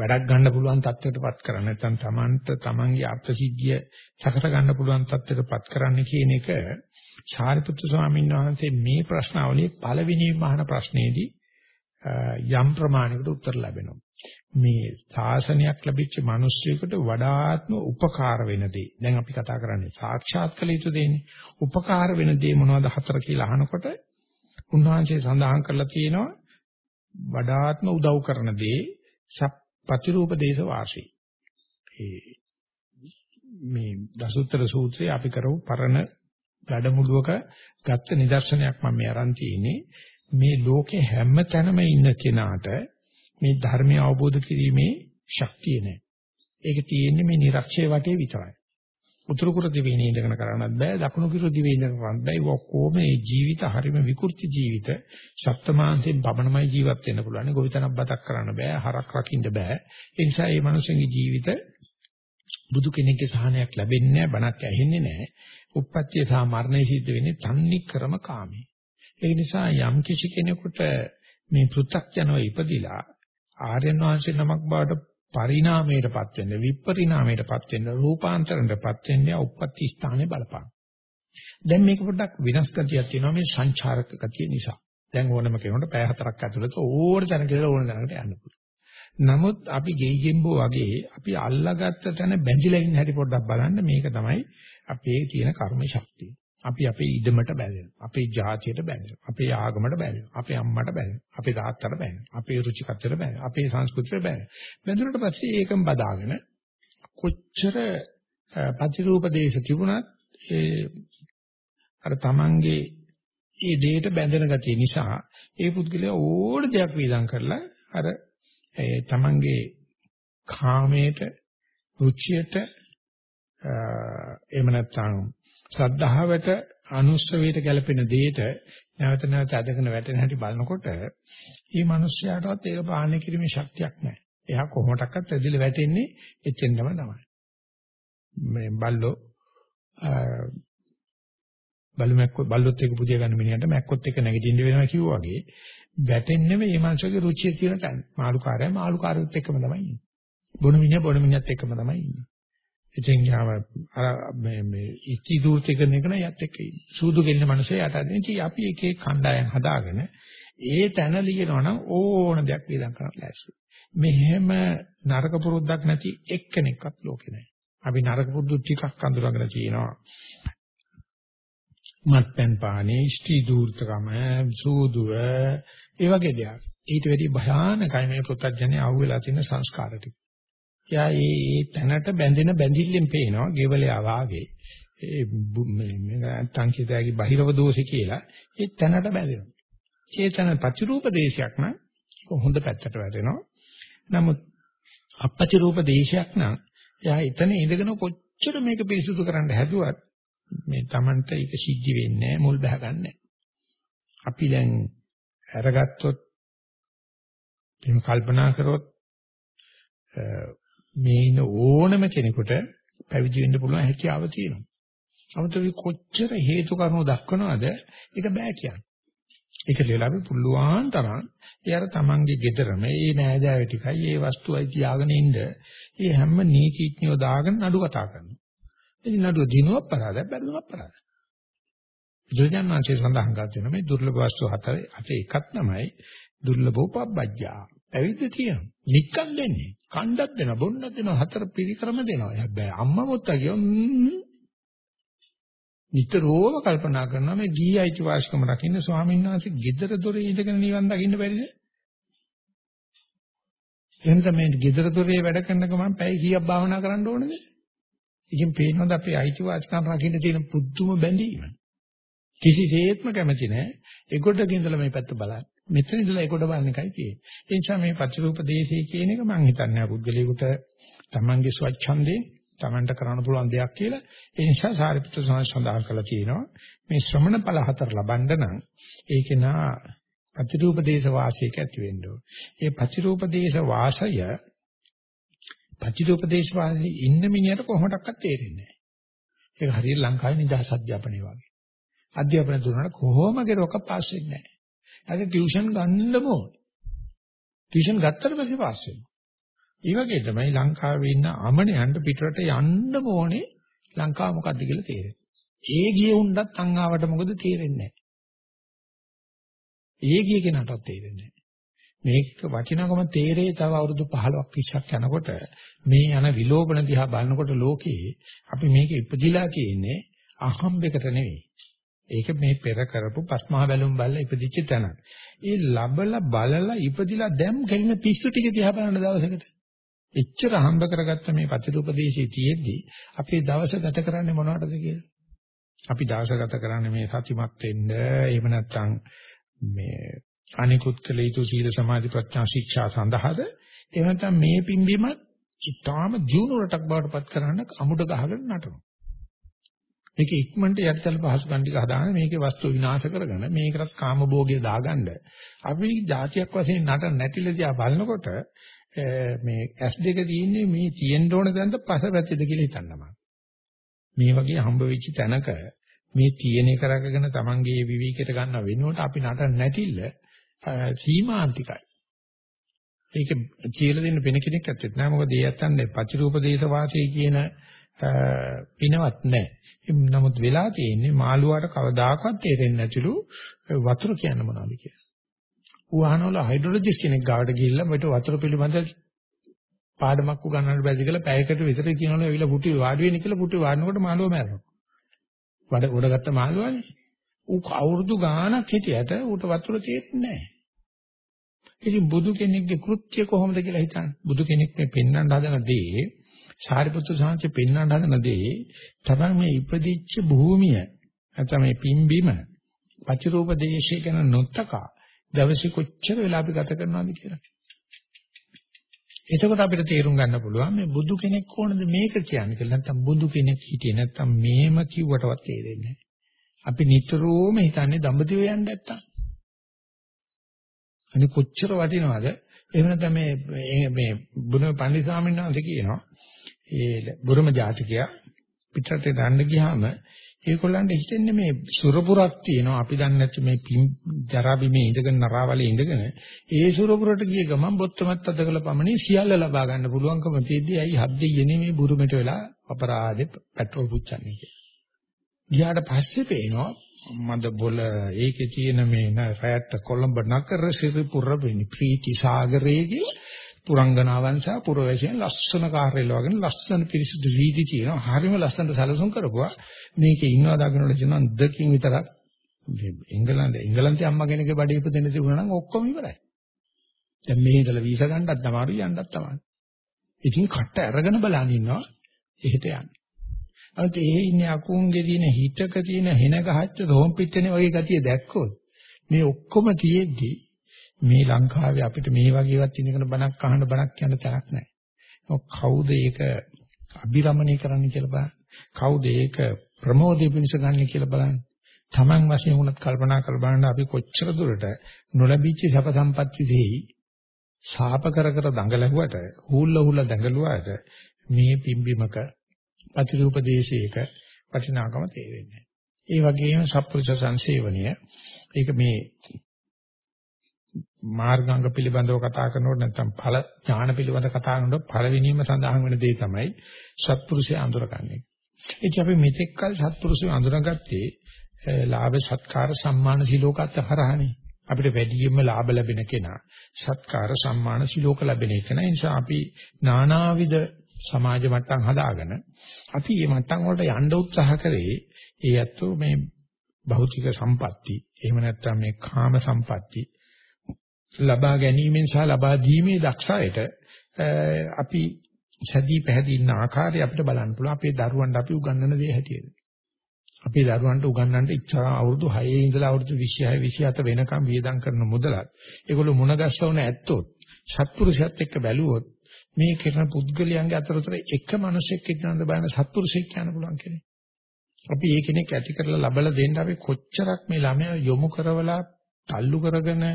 වැඩක් ගන්න පුළුවන් තත්ත්වයකටපත් කරන්න නැත්නම් Tamanට Tamanගේ අර්ථ සිද්ධිය සකස ගන්න පුළුවන් තත්ත්වයකටපත් කරන්න කියන එක සාරිපුත්තු ස්වාමීන් වහන්සේ මේ ප්‍රශ්නාවලියේ පළවෙනිම අහන ප්‍රශ්නේදී යම් ප්‍රමාණයකට උත්තර ලැබෙනවා. මේ ශාසනයක් ලැබිච්ච මිනිස්සුෙකුට වඩාත්ම උපකාර වෙන දේ. දැන් අපි කතා කරන්නේ සාක්ෂාත් කළ යුතු දෙන්නේ. උපකාර වෙන දේ මොනවද හතර කියලා අහනකොට උන්වහන්සේ සඳහන් කරලා තියෙනවා වඩාත්ම උදව් කරන දේ පතිරූප දේශ වාසී. ඒ මේ දසුත්තර සූත්‍රයේ අපි කරපු පරණ වැඩමුළුවක ගත්ත නිදර්ශනයක් මම මේ අරන් තියෙන්නේ. මේ ලෝකේ හැම තැනම ඉන්න කෙනාට මේ ධර්මය අවබෝධ කිරීමේ ශක්තිය නැහැ. ඒක තියෙන්නේ මේ නිර්ක්ෂය වටේ විතරයි. උතුරු කුරු දිවේ ඉඳගෙන කරන්නත් බෑ දකුණු කුරු දිවේ ඉඳගෙන කරන්නත් බෑ. ඒක ඔක්කොම මේ ජීවිත හරිම විකෘති ජීවිත. සප්තමාංශයෙන් පමණමයි ජීවත් වෙන්න පුළුවන්. ගොවිතැනක් බතක් කරන්න බෑ. හරක් රකින්න බෑ. ඒ නිසා මේ මිනිස්සුන්ගේ ජීවිත බුදු කෙනෙක්ගේ සහනයක් ලැබෙන්නේ නැහැ. බණක් ඇහෙන්නේ නැහැ. උප්පත්තිය සහ මරණය සිද්ධ වෙන්නේ තන්නේ ක්‍රම කාමී. ඒ නිසා යම් කිසි කෙනෙකුට මේ පෘථග්ජනව ඉපදිලා ආර්යයන් වහන්සේ නමක් බවට පරිණාමයටපත් වෙන්න විපරිණාමයටපත් වෙන්න රූපාන්තරණයටපත් වෙන්න උප්පත්ති ස්ථානේ බලපාන. දැන් මේක පොඩ්ඩක් වෙනස් ගතියක් තියෙනවා මේ සංචාරක ගතිය නිසා. දැන් ඕනම කෙනෙකුට පැය හතරක් ඇතුළත ඕන තැනක ඉඳලා ඕන තැනකට යන්න පුළුවන්. නමුත් අපි ගෙයිගෙම්බෝ වගේ අපි අල්ලාගත්ත තැන බැඳිලා ඉන්න හැටි පොඩ්ඩක් බලන්න මේක තමයි අපේ තියෙන කර්ම ශක්තිය. අපි අපේ ඉදමට බැඳෙනවා. අපේ ජාතියට බැඳෙනවා. අපේ ආගමට බැඳෙනවා. අපේ අම්මට බැඳෙනවා. අපේ තාත්තට බැඳෙනවා. අපේ රුචිකත්වයට බැඳෙනවා. අපේ සංස්කෘතියට බැඳෙනවා. බැඳුනට පස්සේ ඒකම බදාගෙන කොච්චර ප්‍රතිරූප දේශ තිබුණත් ඒ අර තමන්ගේ ඒ දෙයට බැඳෙන ගතිය නිසා ඒ පුද්ගලයා ඕන දෙයක් වේදම් කරලා අර ඒ තමන්ගේ කාමයට රුචියට එහෙම නැත්නම් ශ්‍රද්ධාවට අනුස්සවයට ගැලපෙන දෙයට නැවත නැවත අදගෙන වැටෙන හැටි බලනකොට මේ මිනිස්යාටවත් ඒක පාලනය කිරීමේ ශක්තියක් නැහැ. එයා කොහොමඩක්වත් ඇදලා වැටෙන්නේ එච්චෙන් තමයි. මේ බල්ලෝ බලු මැක්කො බල්ලොත් එක පුදිය ගන්න මිනිහට මැක්කොත් එක නැගිටින්න වෙනවා කිව්වා වගේ වැටෙන්නේ මේ මනුස්සගේ රුචිය තියෙන තැන. මාළුකාරයා මාළුකාරයොත් එක්කම තමයි ඉන්නේ. බොන මිනිහා බොන මිනිහත් එක්කම තමයි ඉන්නේ. ඉතින් යාම අර මේ මේ ඉති දූර්ති කරන එක නෑ යත් එක්ක ඉන්නේ. සූදු ගෙන්න මිනිස්සු යට අදින. ඉතින් අපි එක එක කණ්ඩායම් හදාගෙන ඒ තැන ලියනවා නම් ඕන දෙයක් වේදම් කරන්න ලෑස්ති. මෙහෙම නරක පුරුද්දක් නැති එක්කෙනෙක්වත් ලෝකේ නැහැ. අපි නරක පුරුදු ටිකක් අඳුරගෙන තියෙනවා. මත්පැන් පානේ, ස්ටි දූර්තකම, සූදුව, ඒ වගේ දේවල්. ඊට වැඩි භයානකයි මේ පුත්තජනේ අහුවෙලා තියෙන සංස්කාර ටික. එයා ඒ තැනට බැඳෙන බැඳිල්ලෙන් පේනවා ගෙවලයා වාගේ. ඒ මේ නැත්තම් කිතෑගේ බහිරව දෝෂේ කියලා ඒ තැනට බැඳෙනවා. ඒ තැන ප්‍රතිරූප දේශයක් නම් හොඳ පැත්තට වැටෙනවා. නමුත් අපපතිරූප දේශයක් නම් එයා එතන ඉඳගෙන කොච්චර මේක පිරිසුදු කරන්න හැදුවත් මේ Tamanට ඒක සිද්ධි වෙන්නේ මුල් බහගන්නේ. අපි දැන් අරගත්තොත් එහෙම කල්පනා කරොත් මේ ඉන්න ඕනම කෙනෙකුට පැවිදි වෙන්න පුළුවන් හැකියාව තියෙනවා. 아무ත් අපි කොච්චර හේතු කාරණා දක්වනවද ඒක බෑ කියන්නේ. ඒක ලෙලා අපි පුළුවන් තරම් ඒ අර තමන්ගේ ගෙදරම මේ නෑදෑයෝ ටිකයි ඒ වස්තුවයි තියාගෙන ඉන්න. මේ හැම නීතිඥයෝ දාගෙන නඩු කතා කරනවා. ඉතින් නඩුව දිනුවක් පරාදයක් බැරිුමක් පරාදයක්. බුදුජානනාංශය සඳහන් කර තියෙන මේ දුර්ලභ වස්තු හතරේ අතේ එකක් තමයි දුර්ලභෝපබ්බජ්ජා. ඇවිත් තියෙනවා. නික්කන් දෙන්නේ. කණ්ඩක් දෙනවා, බොන්නක් දෙනවා, හතර පිරිකරම දෙනවා. හැබැයි අම්මා මුත්තා කියෝ නිතරම කල්පනා කරනවා මේ ගිහි අයිතිවාසිකම රකින්න ස්වාමීන් වහන්සේ gedara dore ඉඳගෙන නිවන් දකින්න බැරිද? එහෙනම් මේ gedara dore වැඩ කරන ගමන් පැය කීයක් භාවනා කරන්න ඕනද? ඉතින් පේනවද අපේ අයිතිවාසිකම් රකින්න තියෙන පුදුම බැඳීම? කිසිසේත්ම කැමති නැහැ. ඒකොඩක ඉඳලා මේ පැත්ත බලන්න. මෙතන ඉඳලා ඒකොඩ බලන එකයි තියෙන්නේ. ඒ නිසා මේ පච්චරූප දේශේ කියන එක මම හිතන්නේ පුද්ගලයාට තමන්ගේ ස්වච්ඡන්දේ Tamanට කරන්න පුළුවන් දෙයක් කියලා. ඒ නිසා සාරිපුත්‍ර සඳහන් කළා තියෙනවා මේ ශ්‍රමණ ඵල හතර ලබන්න නම් ඒක නා පතිරූපදේශ වාසයක ඇති වෙන්න ඕන. ඒ පතිරූපදේශ වාසය පතිරූපදේශ වාසයේ ඉන්න මිනිහට කොහොමඩක්වත් තේරෙන්නේ නැහැ. ඒක හරියට ලංකාවේ නිදහස් අධ්‍යාපනය වගේ. අධ්‍යාපන දුන්නාට කොහොම කෙරුවක පාස් වෙන්නේ නැහැ. අද ටියුෂන් ගන්නම ඕනේ. ටියුෂන් ගත්තට පස්සේ පාස් වෙනවා. ඒ වගේ තමයි ලංකාවේ ඉන්න අමනයන්ට පිටරට යන්න ඕනේ ලංකාව මොකද්ද කියලා තේරෙන්නේ. ඒ ගියේ උණ්ඩත් අං ආවට මොකද තේරෙන්නේ නැහැ. ඒ ගිය කෙනාටත් තේරෙන්නේ නැහැ. මේක වටිනාකම තේරේ තව අවුරුදු 15ක් 20ක් යනකොට මේ යන විලෝපන දිහා බලනකොට ලෝකේ අපි මේක ඉපදිලා තියෙන්නේ අහම්බෙකට නෙවෙයි. ඒක මේ පෙර කරපු පස්මහ බැලුම් බල්ල ඉපදිච්ච තැන. ඒ ලබලා බලලා ඉපදිලා දැම් ගෙලින පිස්සු ටික දිහා බලන දවසකට. එච්චර හම්බ කරගත්ත මේ පතිරූපදේශයේ තියෙද්දි අපේ දවස ගත කරන්නේ මොනවටද කියලා. අපි දවස ගත කරන්නේ මේ සතිමත් වෙන්න එහෙම නැත්නම් මේ අනිකුත් කළ යුතු සීල සමාධි ප්‍රඥා ශික්ෂා සඳහාද එහෙම නැත්නම් මේ පිම්බීමත් ඊටාම ජීවුණටක් බවට පත් කරන්න අමුඩ ගහගෙන නටනවා. මේක ඉක්මනට යටිතල පහසුකම් ටික හදාගෙන මේකේ වස්තු විනාශ කරගෙන මේකටත් කාම භෝගය දාගන්න අපි જાතියක් වශයෙන් නට නැතිලදියා බලනකොට මේ S2 තියෙන්නේ මේ තියෙන්න ඕන දැන්ද පසපැත්තේද කියලා හිතන්නවා. මේ වගේ හම්බ වෙච්ච තැනක මේ තියෙන එක රැකගෙන Tamange විවිකයට ගන්න වෙනුවට අපි නටන්න නැතිල සීමාන්තිකයි. ඒක කියලා දෙන්න වෙන කෙනෙක් ඇත්තෙත් නෑ මොකද ඒ යත්තන්නේ පචිරූප දේශ වාසී කියන පිනවත් නෑ. නමුත් වෙලා තියෙන්නේ මාළුවාට කවදාකවත් තේරෙන්නේ නැතිලු වතුර කියන්නේ මොනවද කියලා. ඌ අහනවල හයිඩ්‍රොලොජිස්ට් කෙනෙක් ගාවට ගිහිල්ලා මට වතුර පිළිබඳ පාඩමක් උගන්වන්න බැරිද කියලා පැයකට විතර කියනවලු ඇවිල්ලා පුටි වාඩි වෙන්න කියලා පුටි වාඩිනකොට මාළුවා මැරෙනවා. වඩ උඩගත්ත මාළුවානේ. ඌ අවුරුදු ගාණක් හිටියට ඌට වතුර තේරෙන්නේ නැහැ. ඉතින් බුදු කෙනෙක්ගේ කෘත්‍ය කොහොමද කියලා හිතන්නේ. බුදු කෙනෙක් මේ පෙන්වන්න හදන දේ, සාරිපුත්‍ර සාංශ පෙන්වන්න හදන දේ තමයි මේ ඉපදිච්ච භූමිය. නැත්නම් මේ පිම්බීම, පචරූප දේශය ගැන නොතකා දවසේ කොච්චර වෙලා අපි ගත කරනවද කියලා. එතකොට අපිට තේරුම් ගන්න පුළුවන් මේ බුදු කෙනෙක් කොහොමද මේක කියන්නේ කියලා. නැත්නම් බුදු කෙනෙක් හිටියේ නැත්නම් මේම කිව්වටවත් තේරෙන්නේ නැහැ. අපි නිතරම හිතන්නේ දඹදිව යන්න නැත්තම්. අනේ කොච්චර වටිනවද? එහෙම නැත්නම් මේ මේ බුදුම පන්දි ස්වාමීන් වහන්සේ කියනවා ඒ බුරුම ජාතිකයා පිටරට යන්න ගියාම ඒගොල්ලන්ට හිතෙන්නේ මේ සුරපුරක් තියෙනවා අපි දන්නේ නැති මේ ජරා බිමේ ඉඳගෙන නරාවලේ ඉඳගෙන ඒ සුරපුරට ගිය ගමන් බොත්තමත් අද කළ පමණින් සියල්ල ලබා ගන්න පුළුවන්කම තියෙද්දි ඇයි හද්දේ යන්නේ මේ බුරුමෙට වෙලා අපරාධේ පෙට්‍රෝල් පුච්චන්නේ කියලා. ගියාට පස්සේ පේනවා මද බොල ඒකේ තියෙන මේ රැයට කොළඹ නගර සිරිපුර වෙනි ප්‍රීති සාගරයේ පුරංගනාවන් සහ පුරවැසියන් ලස්සන කාර්යල වගේ ලස්සන පිරිසිදු වීදි තියෙනවා. හරිම ලස්සනට සැලසුම් කරපුවා. මේකේ ඉන්නවා දකින්නට කියනවා දෙකින් විතරක් එංගලන්ත එංගලන්තේ අම්මා කෙනෙක්ගේ බඩේ ඉපදෙන්න තිබුණා නම් ඔක්කොම ඉවරයි. දැන් මේ ඉඳලා වීසා ගන්නත් අමාරු යන්නත් අමාරු. ඉතින් කට අරගෙන බලන් ඉන්නවා එහෙට යන්න. අනිත් ඒ ඉන්නේ අකුන්ගේ තියෙන හිතක තියෙන හෙන ගහච්ච රෝම් පිටනේ වගේ ගතිය දැක්කොත් මේ ඔක්කොම තියෙද්දි මේ ලංකාවේ අපිට මේ වගේවත් ඉන්නකන බණක් අහන්න බණක් කියන්න තරක් නැහැ. කවුද ඒක අභිරමණය කරන්න කියලා බලන්න. කවුද ඒක ප්‍රමෝදයේ පිණිස ගන්න කියලා බලන්න. Taman වශයෙන් වුණත් කල්පනා කර බලන්න අපි කොච්චර දුරට නොලැබිච්ච සැප සම්පatti දෙහි ශාප කර කර දඟලුවට හූල්ල හූල්ල දඟලුවාට මේ පිම්බිමක ප්‍රතිරූප දේශයක වටිනාකම තේරෙන්නේ. ඒ වගේම සත්පුරුෂ සංසේවනය ඒක මේ මාර්ගාංග පිළිබඳව කතා කරනකොට නැත්නම් ඵල ඥාන පිළිබඳව කතා කරනකොට පළවෙනිම සඳහන් වෙන දේ තමයි සත්පුරුෂය අඳුරගන්නේ. ඒක අපි මෙතෙක් කල සත්පුරුෂය අඳුරගත්තේ ලාභ සත්කාර සම්මාන සිලෝකත් හරහානේ. අපිට වැඩියෙන්ම ලාභ ලැබෙන කෙනා සත්කාර සම්මාන සිලෝක ලැබෙන එක නිසා අපි නානාවිද සමාජ මට්ටම් හදාගෙන අපි මේ මට්ටම් වලට යන්න උත්සාහ කරේ ඒ ඇත්තෝ මේ භෞතික සම්පatti එහෙම නැත්නම් මේ කාම සම්පatti ලබා ගැනීමෙන් සහ ලබා දීමේ දක්ෂයට අපි සැදී පැහැදී ඉන්න ආකාරය අපිට බලන්න පුළුවන් අපේ දරුවන්ට අපි උගන්වන දේ හැටියට. අපේ දරුවන්ට උගන්වන්න ඉච්ඡා අවුරුදු 6 ඉඳලා අවුරුදු 26 27 වෙනකම් වියදම් කරන මුදලත් ඒගොල්ලෝ මුණ ගැස්සවන ඇත්තොත් සත්පුරුෂයත් එක්ක බැලුවොත් මේ කරන පුද්ගලයන්ගේ අතරතුර එක මිනිසෙක් ඉන්නවද බලන්න සත්පුරුෂයෙක් කියන්න පුළුවන් කෙනෙක්. අපි ඒ කෙනෙක් ඇති කරලා ලබලා දෙන්න අපි කොච්චරක් මේ ළමයා යොමු කරවලා තල්ලු කරගෙන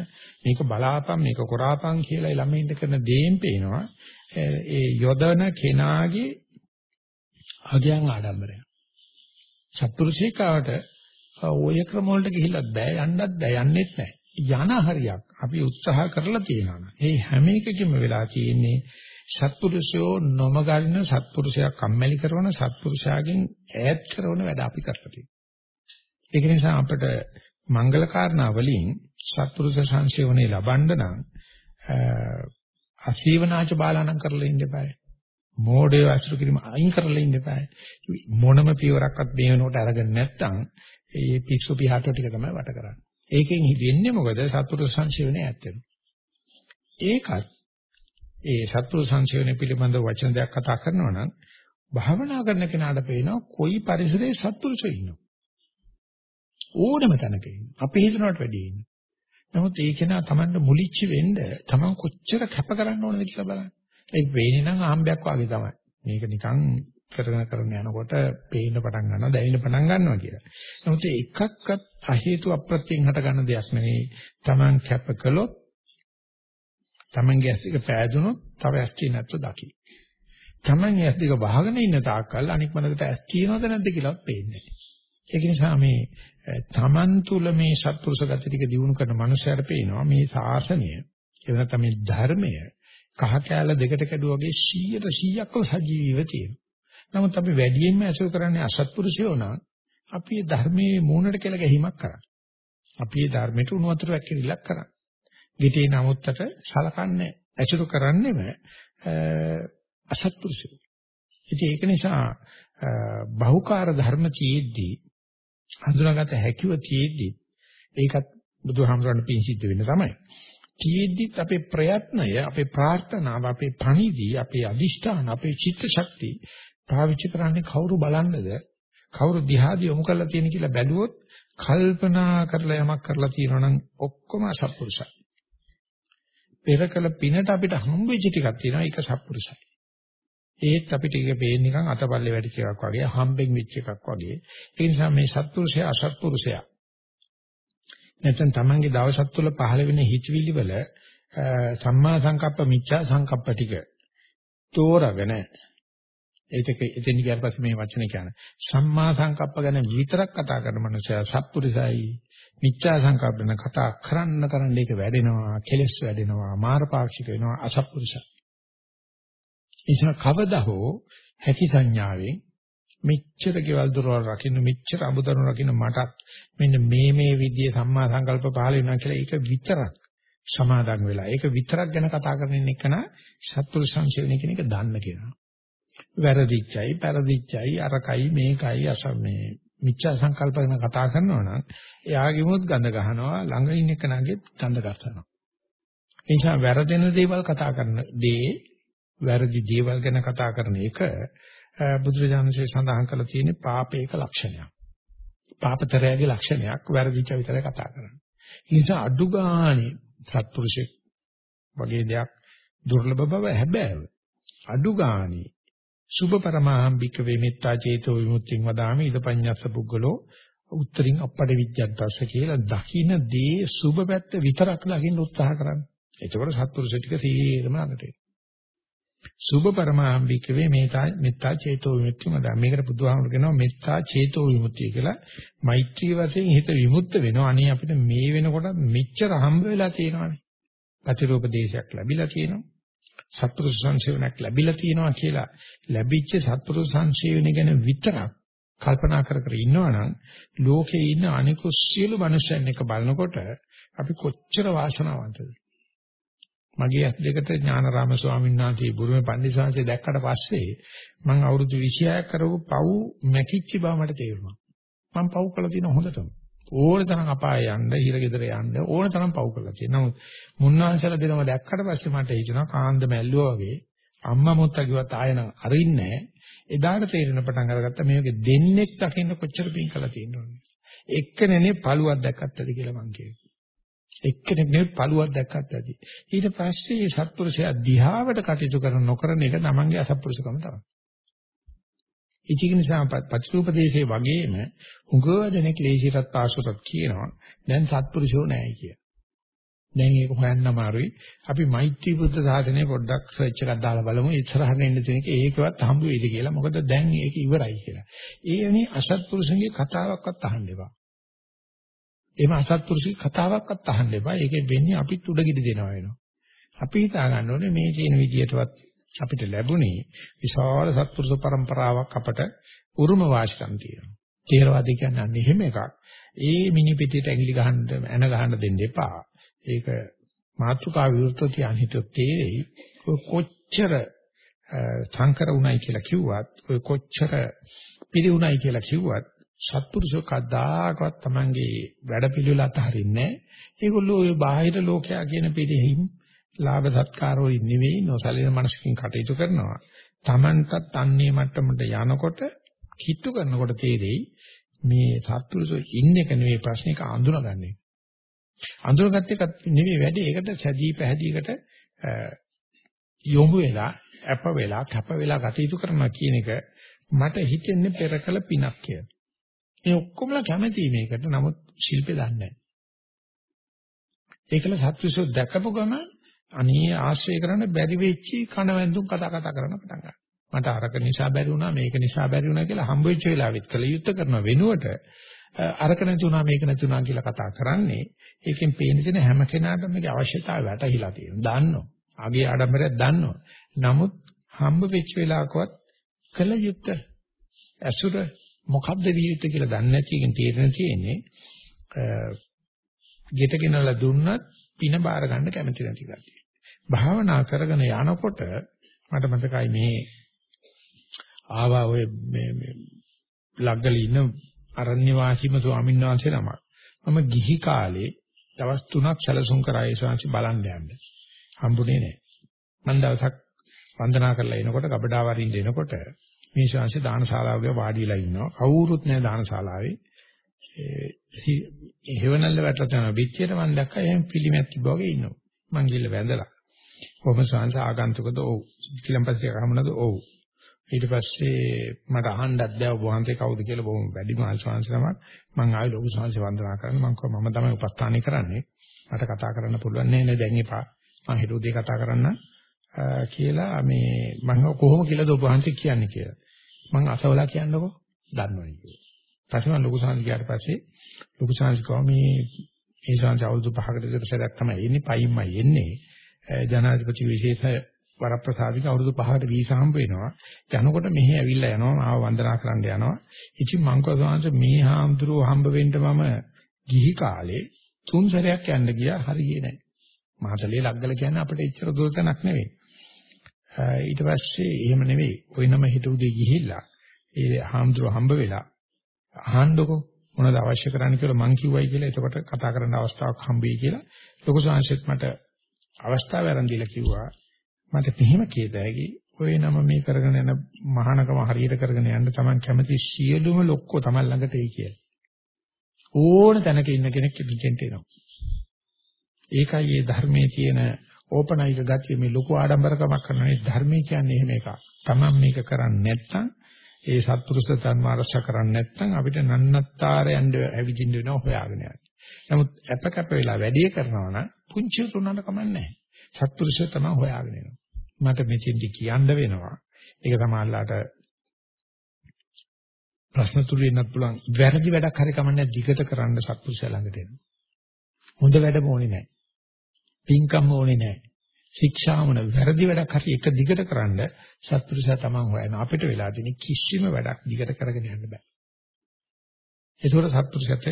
මේක බලාපන් මේක කරාපන් කියලා ළමයින්ට කරන දේෙන් පේනවා ඒ යොදන කෙනාගේ අගයන් ආඩම්බරය. සත්පුරුෂයෙක්වට ඔය ක්‍රම වලට ගිහිල්ලත් බෑ යන්නත් බෑ යන්නෙත් නෑ. යන හරියක් අපි උත්සාහ කරලා තියෙනවා. ඒ හැම එකකින්ම වෙලා තියෙන්නේ සත්පුරුෂයෝ නොමගරින සත්පුරුෂයා කම්මැලි කරන සත්පුරුෂයාගෙන් ඈත් කරන වැඩ අපි කරලා තියෙනවා. ඒක නිසා අපිට මංගල කාරණා වලින් සත්පුරුෂ සංශේවනේ ලබන්න නම් අසීවනාච බාලානම් කරලා ඉන්න eBay. මෝඩය අසුරු කිරීම අයින් කරලා ඉන්න eBay. මොනම පියවරක්වත් මේ වෙනකොට අරගෙන නැත්නම් ඒ පිස්සු පිහාටෝ ටික තමයි වට කරන්නේ. ඒකෙන් වෙන්නේ මොකද? සත්පුරුෂ සංශේවනේ ඈත් වෙනවා. ඒකත් ඒ සත්පුරුෂ සංශේවනේ පිළිබඳව වචන දෙයක් කතා කරනවා නම් භාවනා කරන කෙනාට පේනවා කොයි පරිසරයේ සත්පුරුෂයෝ ඉන්නවා. ඕනම තැනක ඉන්නවා. අපි හිතනවට වැඩිය ඉන්නවා. නමුත් ඒක නා Tamanne මුලිච්ච වෙන්න Taman කොච්චර කැප කරන්න ඕනද කියලා බලන්න. ඒක වෙන්නේ නම් ආම්බයක් වගේ තමයි. මේක නිකන් කරගෙන කරගෙන යනකොට පේන්න පටන් ගන්නවා, දැනෙන්න පටන් ගන්නවා කියලා. නමුත් ඒකක්වත් අහේතු අප්‍රත්‍යයෙන් හට ගන්න දෙයක් නෙවෙයි. Taman කැප කළොත් Tamanගේ ඇස් එක පෑදුනොත් තව ඇස් තියෙන නැත්නම් දකි. Taman ඇස් දෙක වහගෙන ඉන්න තාක්කල් අනික් මනකට ඇස් තියෙනවද නැද්ද කියලාත් පේන්නේ නැහැ. ඒක නිසා මේ තමන් තුල මේ සත්පුරුෂ ගති ටික දිනු කරන මනුස්සයර පේනවා මේ ශාසනය එහෙම නැත්නම් මේ ධර්මය කහ කෑල්ල දෙකට කැඩුවා වගේ 100%ක්ම සජීවීව තියෙනවා. නමුත් අපි වැඩියෙන්ම අසු කරන්නේ අසත්පුරුෂයෝ නම් අපි මේ ධර්මයේ මූණට කියලා ගැහිමක් කරන්නේ. අපි මේ ධර්මයට උණු වතුර වැක්කිරිලක් කරන්නේ. ගිතේ නමුත්තට සලකන්නේ ඇසුරු කරන්නේම අසත්පුරුෂයෝ. ඉතින් ඒක නිසා බහුකාර්ය ධර්ම තියෙද්දී හඳුනාගත හැකිව තියෙද්දි ඒකත් බුදුහාමරණ පින් සිද්ධ වෙන්න තමයි. තියෙද්දිත් අපේ ප්‍රයත්නය, අපේ ප්‍රාර්ථනාව, අපේ පණිවිඩය, අපේ අදිෂ්ඨාන, අපේ චිත්ත ශක්තිය පාවිච්චි කරන්නේ කවුරු බලන්නද? කවුරු දිහාද යොමු කරලා තියෙන කියලා බැලුවොත් කල්පනා කරලා යමක් කරලා තියෙනවා නම් ඔක්කොම අසත්පුරුෂයි. පෙර කළ පිනට අපිට හම්බෙච්ච ටිකක් තියෙනවා ඒක සත්පුරුෂයි. ඒත් අපිට ඒක පේන්නේ නිකන් අතපල්ලේ වැඩිච එකක් වගේ හම්බෙන් වෙච්ච එකක් වගේ. ඒ නිසා මේ සත්පුරුෂයා අසත්පුරුෂයා. නැත්නම් තමන්ගේ දවසත් තුළ පහළ වෙන හිතවිලි වල සම්මා සංකප්ප මිච්ඡා සංකප්ප ටික තෝරගෙන ඒක එතෙන් ගියාට පස්සේ මේ වචනේ කියන්නේ. සම්මා සංකප්ප ගැන විතරක් කතා කරන මනුස්සයා සත්පුරුෂයි. මිච්ඡා සංකප්ප ගැන කතා කරන්න කරන්න ඒක වැඩෙනවා කෙලස් වැඩෙනවා මාරපාක්ෂික වෙනවා අසත්පුරුෂයි. නිසා කවදා හෝ හැකි සංඥාවෙන් මෙච්චර ගෙවල් දොරවල් රකින්න මෙච්චර අමුදරුණු රකින්න මටත් මෙන්න මේ මේ විදිහේ සම්මා සංකල්ප පහල වෙනවා කියලා ඒක විතරක් සමාදන් වෙලා ඒක විතරක් ගැන කතා කරන එක න සත්පුරුෂ සංසේවන කියන එක දන්න කියනවා. වැරදිච්චයි, පෙරදිච්චයි, අරකයි මේකයි අසමේ මිච්ඡා සංකල්ප ගැන කතා කරනවා නම් එයාගෙමුත් ගඳ ගහනවා ළඟ ඉන්න කෙනාගෙත් ගඳ ගන්නවා. ඒ නිසා වැරදෙන දේවල් කතා කරන දේ වැරදි දේවල් ගැන කතා කරන එක බුදුරජාණන්සේ සඳහන් කරලා තියෙන පාපේක ලක්ෂණයක්. පාපතරයගේ ලක්ෂණයක් වැරදිච්ච විතරයි කතා කරන්නේ. ඒ නිසා අඩු ගානේ සත්පුරුෂෙක් වගේ දෙයක් දුර්ලභ බව හැබෑව. අඩු ගානේ සුභ පරමාම්බික වෙමිත්තා චේතෝ විමුක්තිං වදාමි ඉදපඤ්ඤස්ස පුද්ගලෝ උත්තරින් අපට විද්‍යද්දස්ස කියලා දකින්න දේ සුභ පැත්ත විතරක් දකින්න උත්සාහ කරන්න. එතකොට සත්පුරුෂ ටික සීරම ළඟට එනවා. සුභ පරමාම්බිකවේ මේතා මෙත්තා චේතෝ විමුක්තිය මත මේකට බුදුහාමුදුරු කියනවා මෙත්තා චේතෝ විමුක්තිය කියලා. මෛත්‍රී වශයෙන් හිත විමුක්ත වෙනවා. අනේ අපිට මේ වෙනකොට මෙච්චර හම්බ වෙලා තියෙනවානේ. ප්‍රතිරූප දේශයක් ලැබිලා තියෙනවා. සත්පුරුෂ සංසේවනක් ලැබිලා තියෙනවා කියලා ලැබිච්ච සත්පුරුෂ සංසේවන ගැන විතරක් කල්පනා කර කර ඉන්නවනම් ලෝකේ ඉන්න අනිකුත් සියලු මනුෂ්‍යයන් එක බලනකොට අපි කොච්චර වාසනාවන්තද? මගේ ඇස් දෙකට ඥානාරාම ස්වාමීන් වහන්සේ බුරුමේ පන්දිසාංශය දැක්කට පස්සේ මම අවුරුදු 26ක් කරපු පව් මැකිච්ච බව මට තේරුණා. මම පව් කළා තියෙන හොඳටම. ඕන තරම් අපාය යන්න, හිරගෙදර යන්න ඕන තරම් පව් කළා තියෙනවා. නමුත් මුන්නාන්සලා දෙනව දැක්කට පස්සේ මට හිතුණා කාන්ද මැල්ලුවා වගේ අම්මා මුත්තා කිව්වත් ආයෙන අරින්නේ එදාට තේරෙන පටන් අරගත්තා මේකේ දෙන්නෙක් දකින්න කොච්චර පින් කළා තියෙනවද. එක්කනේ පළුවක් දැක්කත්තද කියලා මං කියනවා. එක්කෙනෙක් නෙවෙයි පළුවක් දැක්කත් ඇති. ඊට පස්සේ මේ සත්පුරුෂයා දිහාවට කටයුතු කරන නොකරන එක තමන්ගේ අසත්පුරුෂකම තමයි. ඒක නිසා පටිච්චෝපදේශයේ වගේම උගව දෙනෙක් ලේසියට පාසුරක් කියනවා දැන් සත්පුරුෂෝ නැහැ කිය. දැන් ඒක හොයන්න අමාරුයි. අපි මෛත්‍රී බුද්ධ සාධනය පොඩ්ඩක් සර්ච් එකක් දාලා බලමු. ඉස්සරහට එන්න තියෙන එක ඒකවත් හම්බ වෙයිද කියලා. මොකද දැන් ඒක ඉවරයි කියලා. ඒ වෙනේ අසත්පුරුෂන්ගේ කතාවක්වත් අහන්න එපා. එහෙම අසත්පුරුෂගේ කතාවක්වත් අහන්න එපා. ඒකෙන් වෙන්නේ අපිත් උඩගිඩි දෙනවා වෙනවා. අපි හිතා ගන්න ඕනේ මේ කියන විදියටවත් අපිට ලැබුණේ විශාල සත්පුරුෂ પરම්පරාවක් අපට උරුම වාසිකම් තියෙනවා. තේරවාදී කියන්නේ අන්න එහෙම එකක්. ඒ මිනි පිටියට ඇඟිලි ගහන්න එන ගහන්න දෙන්න එපා. ඒක මාත්‍රිකා විවෘතව තියන් හිටියොත් තේරෙයි. ඔය කොච්චර සංකර උණයි කියලා කිව්වත් ඔය කොච්චර පිළි උණයි කියලා කිව්වත් සත්පුරුෂෝ කද්දාකවත් Tamange වැඩ පිළිවෙල අතහරින්නේ නැහැ. ඒගොල්ලෝ ඔය බාහිර ලෝකයා කියන පිළිහිම් ලාභ සත්කාරෝ නෙවෙයි නොසලින මනසකින් කටයුතු කරනවා. Tamanටත් අන්නේ මට්ටමට යනකොට කිට්ටු කරනකොට තේරෙයි මේ සත්පුරුෂෝ ඉන්න එක නෙවෙයි ප්‍රශ්නේක අඳුනගන්නේ. අඳුනගත්ත එක නෙවෙයි වැඩි ඒකට සැදී පැහැදීකට යොමු වෙලා අප වෙලා කැප වෙලා කටයුතු කරනවා කියන එක මට හිතෙන්නේ පෙරකල පිනක් කියලා. මේ ඔක්කොමලා කැමතියි මේකට. නමුත් ශිල්පේ දන්නේ නැහැ. ඒකල සත්‍විසෝ දැකපු ගම අනේ ආශ්‍රය කරන්න බැරි වෙච්චි කණවැන්දුම් කතා කතා කරන්න පටන් ගන්නවා. මට අරක නිසා බැරි වුණා මේක නිසා බැරි වුණා කියලා හම්බ වෙච්ච වෙලාවෙත් කල යුත්තේ කරන වෙනුවට අරක නැති වුණා මේක නැති වුණා කියලා කතා කරන්නේ ඒකෙන් පේන දෙන හැම කෙනාටම මේකේ අවශ්‍යතාවය වැටහිලා තියෙනවා. දන්නවා. ආගේ ආඩම්බරයක් දන්නවා. නමුත් හම්බ වෙච්ච වෙලාවකවත් කල යුත්තේ ඇසුර මොකද්ද විය යුත්තේ කියලා දන්නේ නැති එකෙන් තේරෙන තියෙන්නේ ගෙට ගෙනලා දුන්නත් පින බාර ගන්න කැමති නැති ගැතියි. භාවනා කරගෙන යනකොට මට මතකයි මේ ආවා ඔය මේ මේ ලග්ගල ඉන්න අරණ්‍ය වාසීම ස්වාමීන් වහන්සේ නමක්. මම ගිහි කාලේ දවස් 3ක් සැලසුම් කරා ඒ ශාංශි බලන්න යන්න. හම්බුනේ නැහැ. මම දවසක් වන්දනා කරලා එනකොට ගබඩාව අරින්න එනකොට මේ ශාංශ දානශාලාවක වාඩි වෙලා ඉන්නවා. කවුරුත් නැහැ දානශාලාවේ. ඒ හේවණල්ල වැටලා තමයි පිටියට මම දැක්කා එහෙම පිළිමයක් තිබ්බා වගේ ඉන්නවා. මං ගිහලා වැඳලා. කොහොම ශාංශ ආගන්තුකද? ඔව්. කිලම්පස්සේ කමනද? ඔව්. ඊට පස්සේ මට අහන්නත් බෑ ඔබ වහන්සේ කවුද කියලා බොහොම වැඩි මාල් ශාංශ තමයි. මං ආයෙ ලොකු ශාංශ වන්දනා කරන්න මං කිව්වා මම තමයි උපස්ථානය කරන්නේ. මට කතා කරන්න පුළුවන් නෑ නෑ දැන් එපා. මං හෙට උදේ කතා කරන්න කියලා මේ මම කොහොම කියලාද ඔබ වහන්සේ කියන්නේ කියලා. මං අසවලා කියන්නකෝ දන්නවනේ කියලා. පස්සේ මම ලොකු සාංශ ගියාට පස්සේ ලොකු සාංශ කව මේ ඒ සාංශ අවුරුදු පහකට විතර සැරයක් තමයි එන්නේ පයින්මයි එන්නේ. ජනාධිපති විශේෂ වරප්‍රසාදික අවුරුදු පහකට වීසා හම්බ වෙනවා. යනකොට මෙහි ඇවිල්ලා යනවා මාව වන්දනා කරන්න යනවා. ඉතින් මං කව සාංශ මේ හාමුදුරුව හම්බ වෙන්න මම ගිහි කාලේ තුන් සැරයක් යන්න ගියා හරියේ නැහැ. මහතලේ ලග්ගල කියන්නේ අපිට ඉච්චර දුර තැනක් නෙවෙයි. ඊට පස්සේ එහෙම නෙවෙයි. ওই නම හිට උදේ ගිහිල්ලා ඒ හාමුදුරුව හම්බ වෙලා අහන්නකො මොනවද අවශ්‍ය කරන්නේ කියලා මං කිව්වයි කියලා එතකොට කතා කරන්න අවස්ථාවක් හම්බෙයි කියලා ලොකු සංශෙත් මට අවස්ථාව ආරම්භ දීලා කිව්වා. මට මෙහෙම කියදැයි ඔය නම මේ කරගෙන යන මහානකම හරියට කරගෙන යන්න Taman කැමති සියලුම ලොක්කෝ Taman ළඟට එයි කියලා. ඕන තැනක ඉන්න කෙනෙක් පිටින්ට එනවා. ඒකයි මේ ධර්මයේ තියෙන ඕපනයික ගතිය මේ ලොකු ආඩම්බරකමක් කරන මේ ධර්මයේ කියන්නේ එහෙම එකක්. Taman මේක කරන්නේ නැත්නම් ඒ සත්පුරුෂ ධර්ම අරස කරන්නේ නැත්නම් අපිට නන්නත්තර යන්න ඇවිදින්න වෙනවා හොයාගෙන යන්න. නමුත් අප කැප වෙලා වැඩි කරනවා නම් පුංචි උනන්න කමන්නේ නැහැ. සත්පුරුෂය තමයි හොයාගෙන එනවා. මට මෙතෙන්දි කියන්න වෙනවා. ඒක සමාල්ලාට ප්‍රශ්න තුල ඉන්නත් පුළුවන්. වැරදි වැඩක් හරි කමන්නේ දිගට කරන්න සත්පුරුෂය ළඟට එනවා. හොඳ වැඩම ඕනේ නැහැ. පින්කම් ඕනේ නැහැ. ශික්ෂාමන වැරදි වැඩක් හරි එක දිගට කරන්න සත්පුරුෂයා තමන් හොයන අපිට වෙලා තියෙන කිසිම වැඩක් දිගට කරගෙන යන්න බෑ. ඒකෝර සත්පුරුෂයට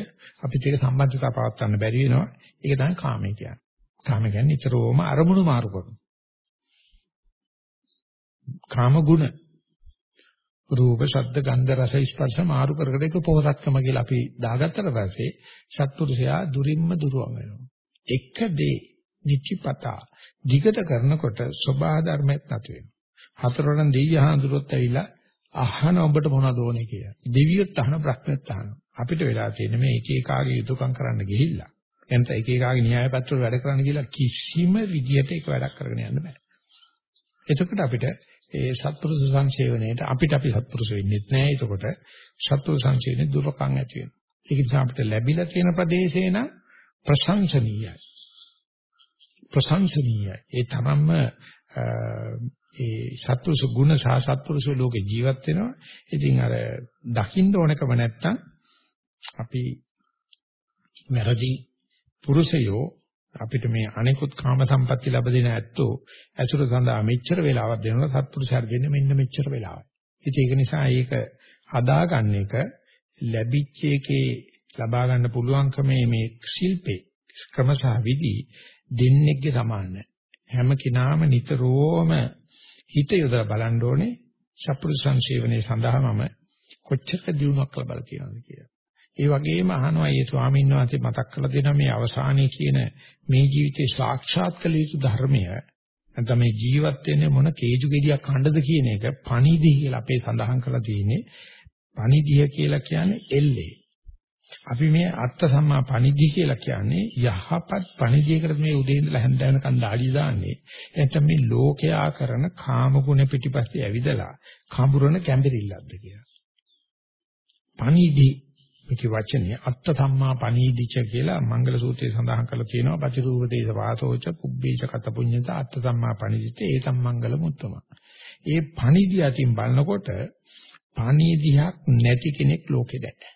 අපිට ඒක සම්බන්ධතාව පවත්වන්න බැරි වෙනවා. ඒක තමයි කාමය කියන්නේ. කාම කියන්නේ නිතරම අරමුණු මාරු කරන. කාම ගුණ රූප, ශබ්ද, ගන්ධ, රස, ස්පර්ශ මාරු කරකට ඒක පොහසත්කම කියලා අපි දාගත්තට පස්සේ සත්පුරුෂයා දුරින්ම දුරවම වෙනවා. එක දේ නිච්චපතා දිගට කරනකොට සබහා ධර්මයක් නැති වෙනවා. හතරවරන් දෙවිය හඳුරොත් ඇවිල්ලා අහන ඔබට මොනවද ඕනේ කියලා. දෙවියොත් අහන ප්‍රශ්නෙත් අහනවා. අපිට වෙලා තියෙන්නේ මේ එක එක ආගේ යුතුයකම් කරන්න ගිහිල්ලා. එනත එක එකාගේ න්‍යාය පත්‍ර වැඩ කරන්න කියලා කිසිම විදියට ඒක වැඩක් කරගෙන යන්න බෑ. එතකොට අපිට ඒ සත්පුරුෂ සංසේවණයට අපිට අපි සත්පුරුෂ වෙන්නේ නැහැ. එතකොට සත්පුරුෂ සංසේවණේ දුරකම් ඇති වෙනවා. ඒක නිසා අපිට ලැබිලා තියෙන ප්‍රදේශේ නම් ප්‍රශංසනීයයි. ප්‍රශංසනීයයි. ඒ තමන්ම ඒ සත්පුරුෂ ගුණ සහ සත්පුරුෂ ලෝකේ ජීවත් වෙනවා. ඉතින් අර දකින්න ඕනකම නැත්තම් අපි වැරදි පුරුෂයෝ අපිට මේ අනෙකුත් කාම සම්පatti ලැබෙදින ඇත්තෝ ඇසුර සඳහා මෙච්චර වෙලාවක් දෙනවා සත්පුරුෂයර දෙන්නේ මෙන්න මෙච්චර වෙලාවක්. ඉතින් ඒක නිසා ඒක හදාගන්න එක ලැබිච්ච එකේ ලබා ගන්න පුළුවන්කමේ මේ ශිල්පේ ක්‍රමසහ විදි දෙන්නේගේ සමාන හැම කෙනාම නිතරම හිත යොදලා බලන්න ඕනේ සප්පුරු සංසේවනයේ සඳහා මම කොච්චර දියුණුවක් ලබලා තියෙනවද කියලා. ඒ වගේම අහනවා මේ ස්වාමීන් වහන්සේ මතක් කරලා දෙනවා මේ අවසානයේ කියන මේ ජීවිතේ සාක්ෂාත් කළ යුතු ධර්මය නැත්නම් මේ ජීවත් වෙන්නේ මොන කේජු ගෙඩියක් හඬද කියන එක පණිදි කියලා අපේ සඳහන් කරලා තියෙන්නේ. පණිදිය කියලා කියන්නේ එල්ලේ. අපි මේ අත්ත සම්මා පණිදි කියලා කියන්නේ යහපත් පණිදියකට මේ උදේ ඉඳලා හැන්ද වෙනකන් දාඩිය දාන්නේ. එතන මේ ලෝකයා කරන කාම ගුණ පිටිපස්සේ ඇවිදලා කඹුරන කැඹිරිල්ලක්ද කියලා. පණිදි මේකේ වචනේ අත්ත සම්මා පණීදිච කියලා මංගල සූත්‍රයේ සඳහන් කරලා තියෙනවා පටිරූප දේශ වාසෝච පුබ්බේච කත පුඤ්ඤත අත්ත සම්මා පණීදිච ඒතම් මංගල මුත්තම. ඒ පණීදි අතින් බලනකොට පණීදියක් නැති කෙනෙක් ලෝකෙ නැහැ.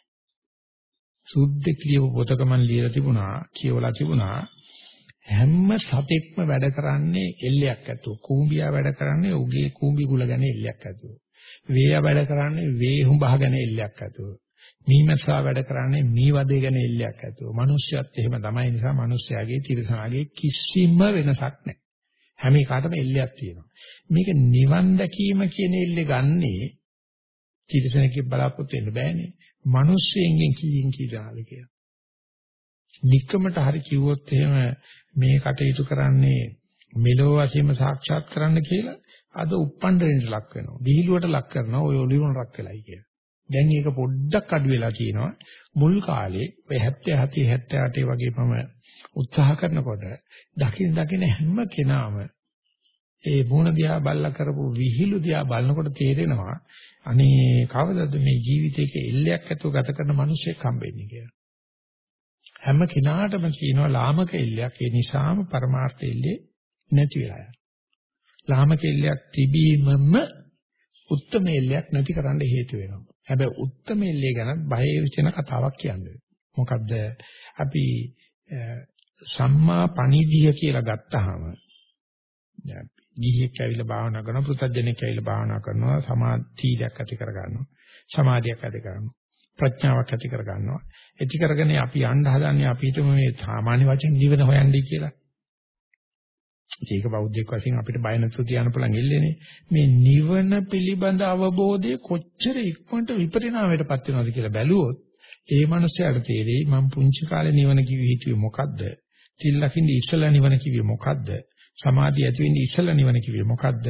සුද්ධ කියව පොතක මන් ලියලා තිබුණා කියවලා තිබුණා හැම සතෙක්ම වැඩ කරන්නේ එල්ලයක් ඇතුව. කූඹියා වැඩ කරන්නේ උගේ කූඹි කුල ගැන එල්ලයක් ඇතුව. වේයා වැඩ කරන්නේ වේ හුඹහ ගැන එල්ලයක් ඇතුව. මීමසා වැඩ කරන්නේ මී වදේ ගැන එල්ලයක් ඇතුව. මිනිස්සුත් එහෙම තමයි නිසා මිනිස්යාගේ තිරසනාගේ කිසිම වෙනසක් නැහැ. හැම එකටම එල්ලයක් තියෙනවා. මේක නිවන් දැකීම කියන එල්ලේ ගන්නේ තිරසනකේ බලාපොරොත්තු වෙන්න බෑනේ. මිනිස්සෙන්ගෙන් කීයෙන් කීදාද කියලා. নিকකමට හරි කිව්වොත් එහෙම මේ කටයුතු කරන්නේ මෙලෝ වශයෙන්ම සාක්ෂාත් කරන්න කියලා අද උප්පණ්ඩරෙන්ට ලක් වෙනවා. විහිළුවට ලක් කරනවා ඔය ඔලිවුන රක් වෙලයි කියලා. දැන් ඒක පොඩ්ඩක් අඩු වෙලා තියෙනවා. මුල් කාලේ ඔය 77 78 වගේ මම උත්සාහ කරනකොට දකින් දකින් හැම කෙනාම ඒ මොන දිහා බල්ලා කරපු විහිළු දිහා බලනකොට තේරෙනවා අනේ කවදද මේ ජීවිතේක එල්ලයක් ඇතුව ගත කරන මිනිසෙක් හම්බෙන්නේ කියලා. හැම කෙනාටම කියනවා ලාමක එල්ලයක් ඒ නිසාම පරමාර්ථ එල්ලේ නැති වෙලා යනවා. ලාමක එල්ලයක් තිබීමම උත්තරම එල්ලයක් නැති කරන්න හේතු වෙනවා. හැබැයි උත්තරම එල්ලේ ගැන බය වෙන කතාවක් කියන්නේ. මොකද්ද? අපි සම්මා පණිදිය කියලා ගත්තාම ගිහියෙක් ඇවිල්ලා භාවනා කරනවා පෘථජනෙක් ඇවිල්ලා භාවනා කරනවා සමාධියක් ඇති කර ගන්නවා සමාධියක් ඇති කරනවා ප්‍රඥාවක් ඇති කර ගන්නවා ඇති කරගෙන අපි යන්න හදන්නේ අපිටම මේ සාමාන්‍ය වචෙන් ජීවන හොයන්නේ කියලා ඒක බෞද්ධයෙක් වශයෙන් අපිට බය නැතුව තියන්න පුළුවන් ඉල්ලේනේ. මේ නිවන පිළිබඳ අවබෝධය කොච්චර ඉක්මනට විපරිණාමයටපත් වෙනවද කියලා බැලුවොත් ඒ මනුස්සයාට තේරෙයි මම පුංචි කාලේ නිවන කිව්වේ හිතුවේ මොකද්ද? තිල්ලකින්ද ඉස්සලා නිවන කිව්වේ මොකද්ද? සමාධිය ඇති වෙන්නේ ඉස්සලා නිවන කිව්වේ මොකද්ද?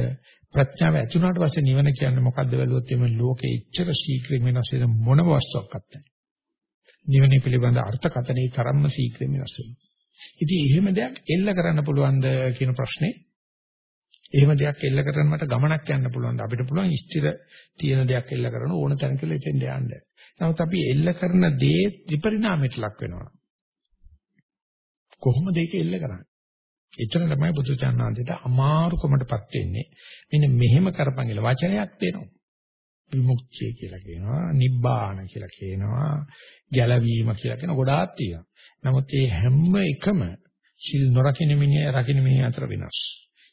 ප්‍රඥාව ඇති වුණාට පස්සේ නිවන කියන්නේ මොකද්ද බැලුවොත් එimhe ලෝකේ ඉච්ඡර ශීක්‍රයෙන් වෙනස් වෙන මොනම වස්තුවක්වත් නැහැ. නිවන පිළිබඳ අර්ථකථනයේ තරම්ම ශීක්‍රයෙන් වෙනස් වෙනවා. ඉතින් එහෙම දෙයක් එල්ල කරන්න පුළුවන්ද කියන ප්‍රශ්නේ එහෙම දෙයක් එල්ල කරන්න මට ගමනක් යන්න පුළුවන්ද අපිට පුළුවන් ස්ථිර තියෙන දෙයක් එල්ල කරන ඕන තැනක එතෙන්ට යන්න. නමුත් අපි එල්ල කරන දේ විපරිණාමයට ලක් වෙනවා. කොහොමද ඒක එල්ල කරන්නේ? එතන තමයි බුදුචානන්දට අමාරුකමටපත් වෙන්නේ. මෙන්න මෙහෙම කරපන් කියලා වචනයක් දෙනවා. විමුක්තිය කියලා කියනවා, නිබ්බාන කියලා කියනවා, ගැලවීම කියලා කියන ගොඩාක් තියෙනවා. නමුත් මේ හැම එකම සිල් නොරකින මිනිහ රකින්න මිනිහ අතර වෙනස්.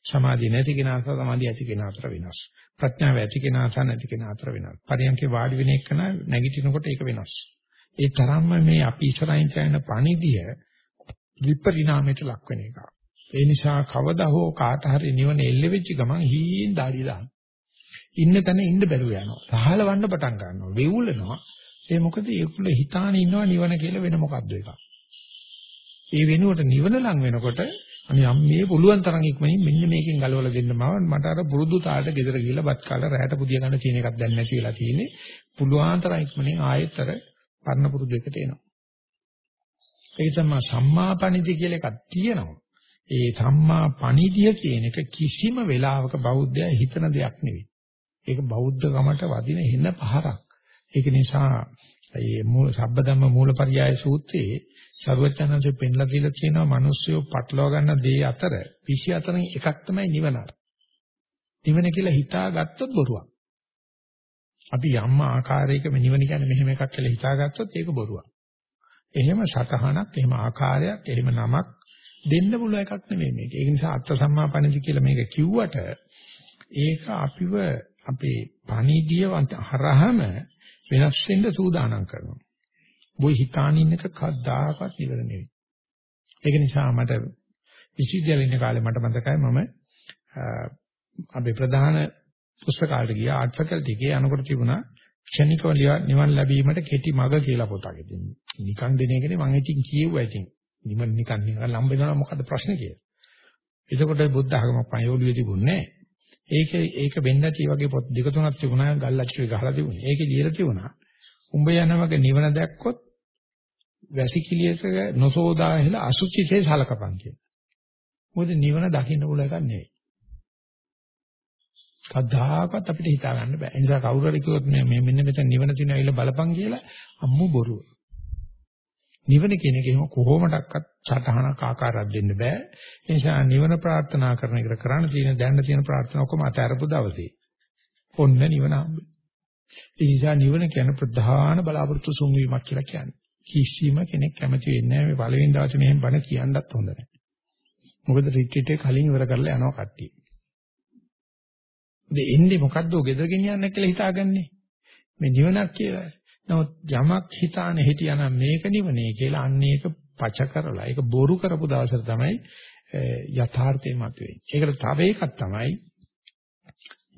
සමාධිය නැති කෙනා සහ සමාධිය ඇති කෙනා අතර වෙනස්. ප්‍රඥාව ඇති කෙනා සහ නැති කෙනා අතර වෙනස්. පරියන්කේ වාඩි වෙන එක නැගිටිනකොට ඒක වෙනස්. ඒ තරම්ම මේ අපි ඉස්සරහින් කියන පණිදිය විපරිණාමයට ලක් වෙන එක. ඒ නිසා කවදා හෝ කාට හරි නිවන එල්ල වෙච්ච ගමන් හීන් දාඩිය දාන. ඉන්න තැන ඉන්න බැරුව යනවා. සහලවන්න පටන් ගන්නවා. වෙවුලනවා. ඒ මොකද ඒකුල හිතාන ඉන්නවා නිවන කියලා වෙන මොකද්ද එකක්. ඒ වෙනුවට නිවන ලං වෙනකොට අනේ අම්මේ පුළුවන් තරම් ඉක්මනින් මෙන්න මේකෙන් ගලවලා දෙන්න මම මට අර පුරුදු තාලට ගෙදර ගිහලා බත් කාලා රැයට පුදිය ගන්න තියෙන එකක් දැන් නැති වෙලා තියෙන්නේ පුළුවන් තරම් ඉක්මනින් ආයෙත් අර පරණ පුරුදු එකට එනවා ඒ තමයි සම්මාපණිදි කියලා එකක් තියෙනවා. ඒ සම්මා පණිදිය කියන එක කිසිම වෙලාවක බෞද්ධයා හිතන දෙයක් නෙවෙයි. ඒක බෞද්ධකමට වදින හින පහරක්. ඒක නිසා මේ මූල සබ්බධම්ම මූලපරියාය සූත්‍රයේ සර්වඥාන්සේ පෙන්ලා දීලා තියෙනවා මිනිස්සු පටලවා ගන්න දේ අතර 24න් එකක් තමයි නිවන. නිවන කියලා හිතාගත්තොත් බොරුවක්. අපි යම් ආකාරයක නිවන කියන්නේ මෙහෙම එකක් කියලා හිතාගත්තොත් ඒක බොරුවක්. එහෙම සතහනක්, එහෙම ආකාරයක්, එහෙම නමක් දෙන්න පුළුවන් එකක් නෙමෙයි මේක. ඒ නිසා අත්ත සම්මාපණිදි කියලා මේක කිව්වට ඒක අපිව අපේ පණිදිය හරහම වෙනස් වෙන්න සූදානම් කරනවා. බොයි හිතානින් එක කද්දාකත් ඉවර නෙවෙයි. ඒක නිසා මට විශ්වවිද්‍යාලේ ඉන්න කාලේ මට මතකයි මම අපේ ප්‍රධාන පුස්තකාලයට ගියා ආර්ට් ෆැකල්ටි එකේ යනකොට තිබුණා ක්ෂණිකව නිවන් ලැබීමට කෙටි මඟ කියලා පොතක් ඉතින්. නිකන් දෙන එකනේ මම ඉතින් කියෙව්වා ඉතින්. නිවන් නිකන් නිකන් ලම්බ වෙනවා මොකද්ද ප්‍රශ්නේ කියලා. එතකොට බුද්ධ ධර්මයක් පයෝලිය තිබුණේ ඒකේ ඒක වෙන්න ඇති වගේ පොත් දෙක තුනක් තිබුණා ගල්ලච්චුවේ ගහලා තිබුණේ. ඒකේ ලියලා තිබුණා. උඹ යනවගේ නිවන දැක්කොත් වැසිකිළියක නොසෝදා හිල අසුචිතේ සලකපන් කියලා. මොකද නිවන දකින්න පුළුවන් එකක් නෙවෙයි. කවදාකවත් අපිට හිතා ගන්න බෑ. ඒ නිසා කවුරු හරි කිව්වොත් මේ මෙන්න මෙතන නිවන තියෙන ඇවිල්ලා බලපන් කියලා අම්මු බොරුව. නිවන කියන එක එහෙම කොහොමඩක්වත් සටහනක් ආකාරයක් දෙන්න බෑ. ඒ නිසා නිවන ප්‍රාර්ථනා කරන එකට කරන්න තියෙන දැනන තියෙන ප්‍රාර්ථනා ඔක්කොම අතහැරපු දවසේ ඔන්න නිවන හම්බෙයි. ඒ නිසා නිවන කියන ප්‍රධාන බලාපොරොත්තු සුන්වීමක් කියලා කියන්නේ. කිසිම කෙනෙක් කැමති වෙන්නේ නැහැ මේ පළවෙනි දවසේ මෙහෙම බණ කියන්නත් හොඳ නැහැ. මොකද රිට්‍රීට් එක කලින් ඉවර කරලා යනවා කට්ටිය. ඉතින් එන්නේ මොකද්ද ඔය ගෙදර ගෙනියන්න කියලා හිතාගන්නේ. මේ නිවනක් කියලා. නමුත් යමක් හිතාන හිටියානම් මේක නිවනේ කියලා අන්න ඒක පච කරලා ඒක බොරු කරපු දවසට තමයි යථාර්ථය මතුවෙන්නේ. ඒකට තව එකක් තමයි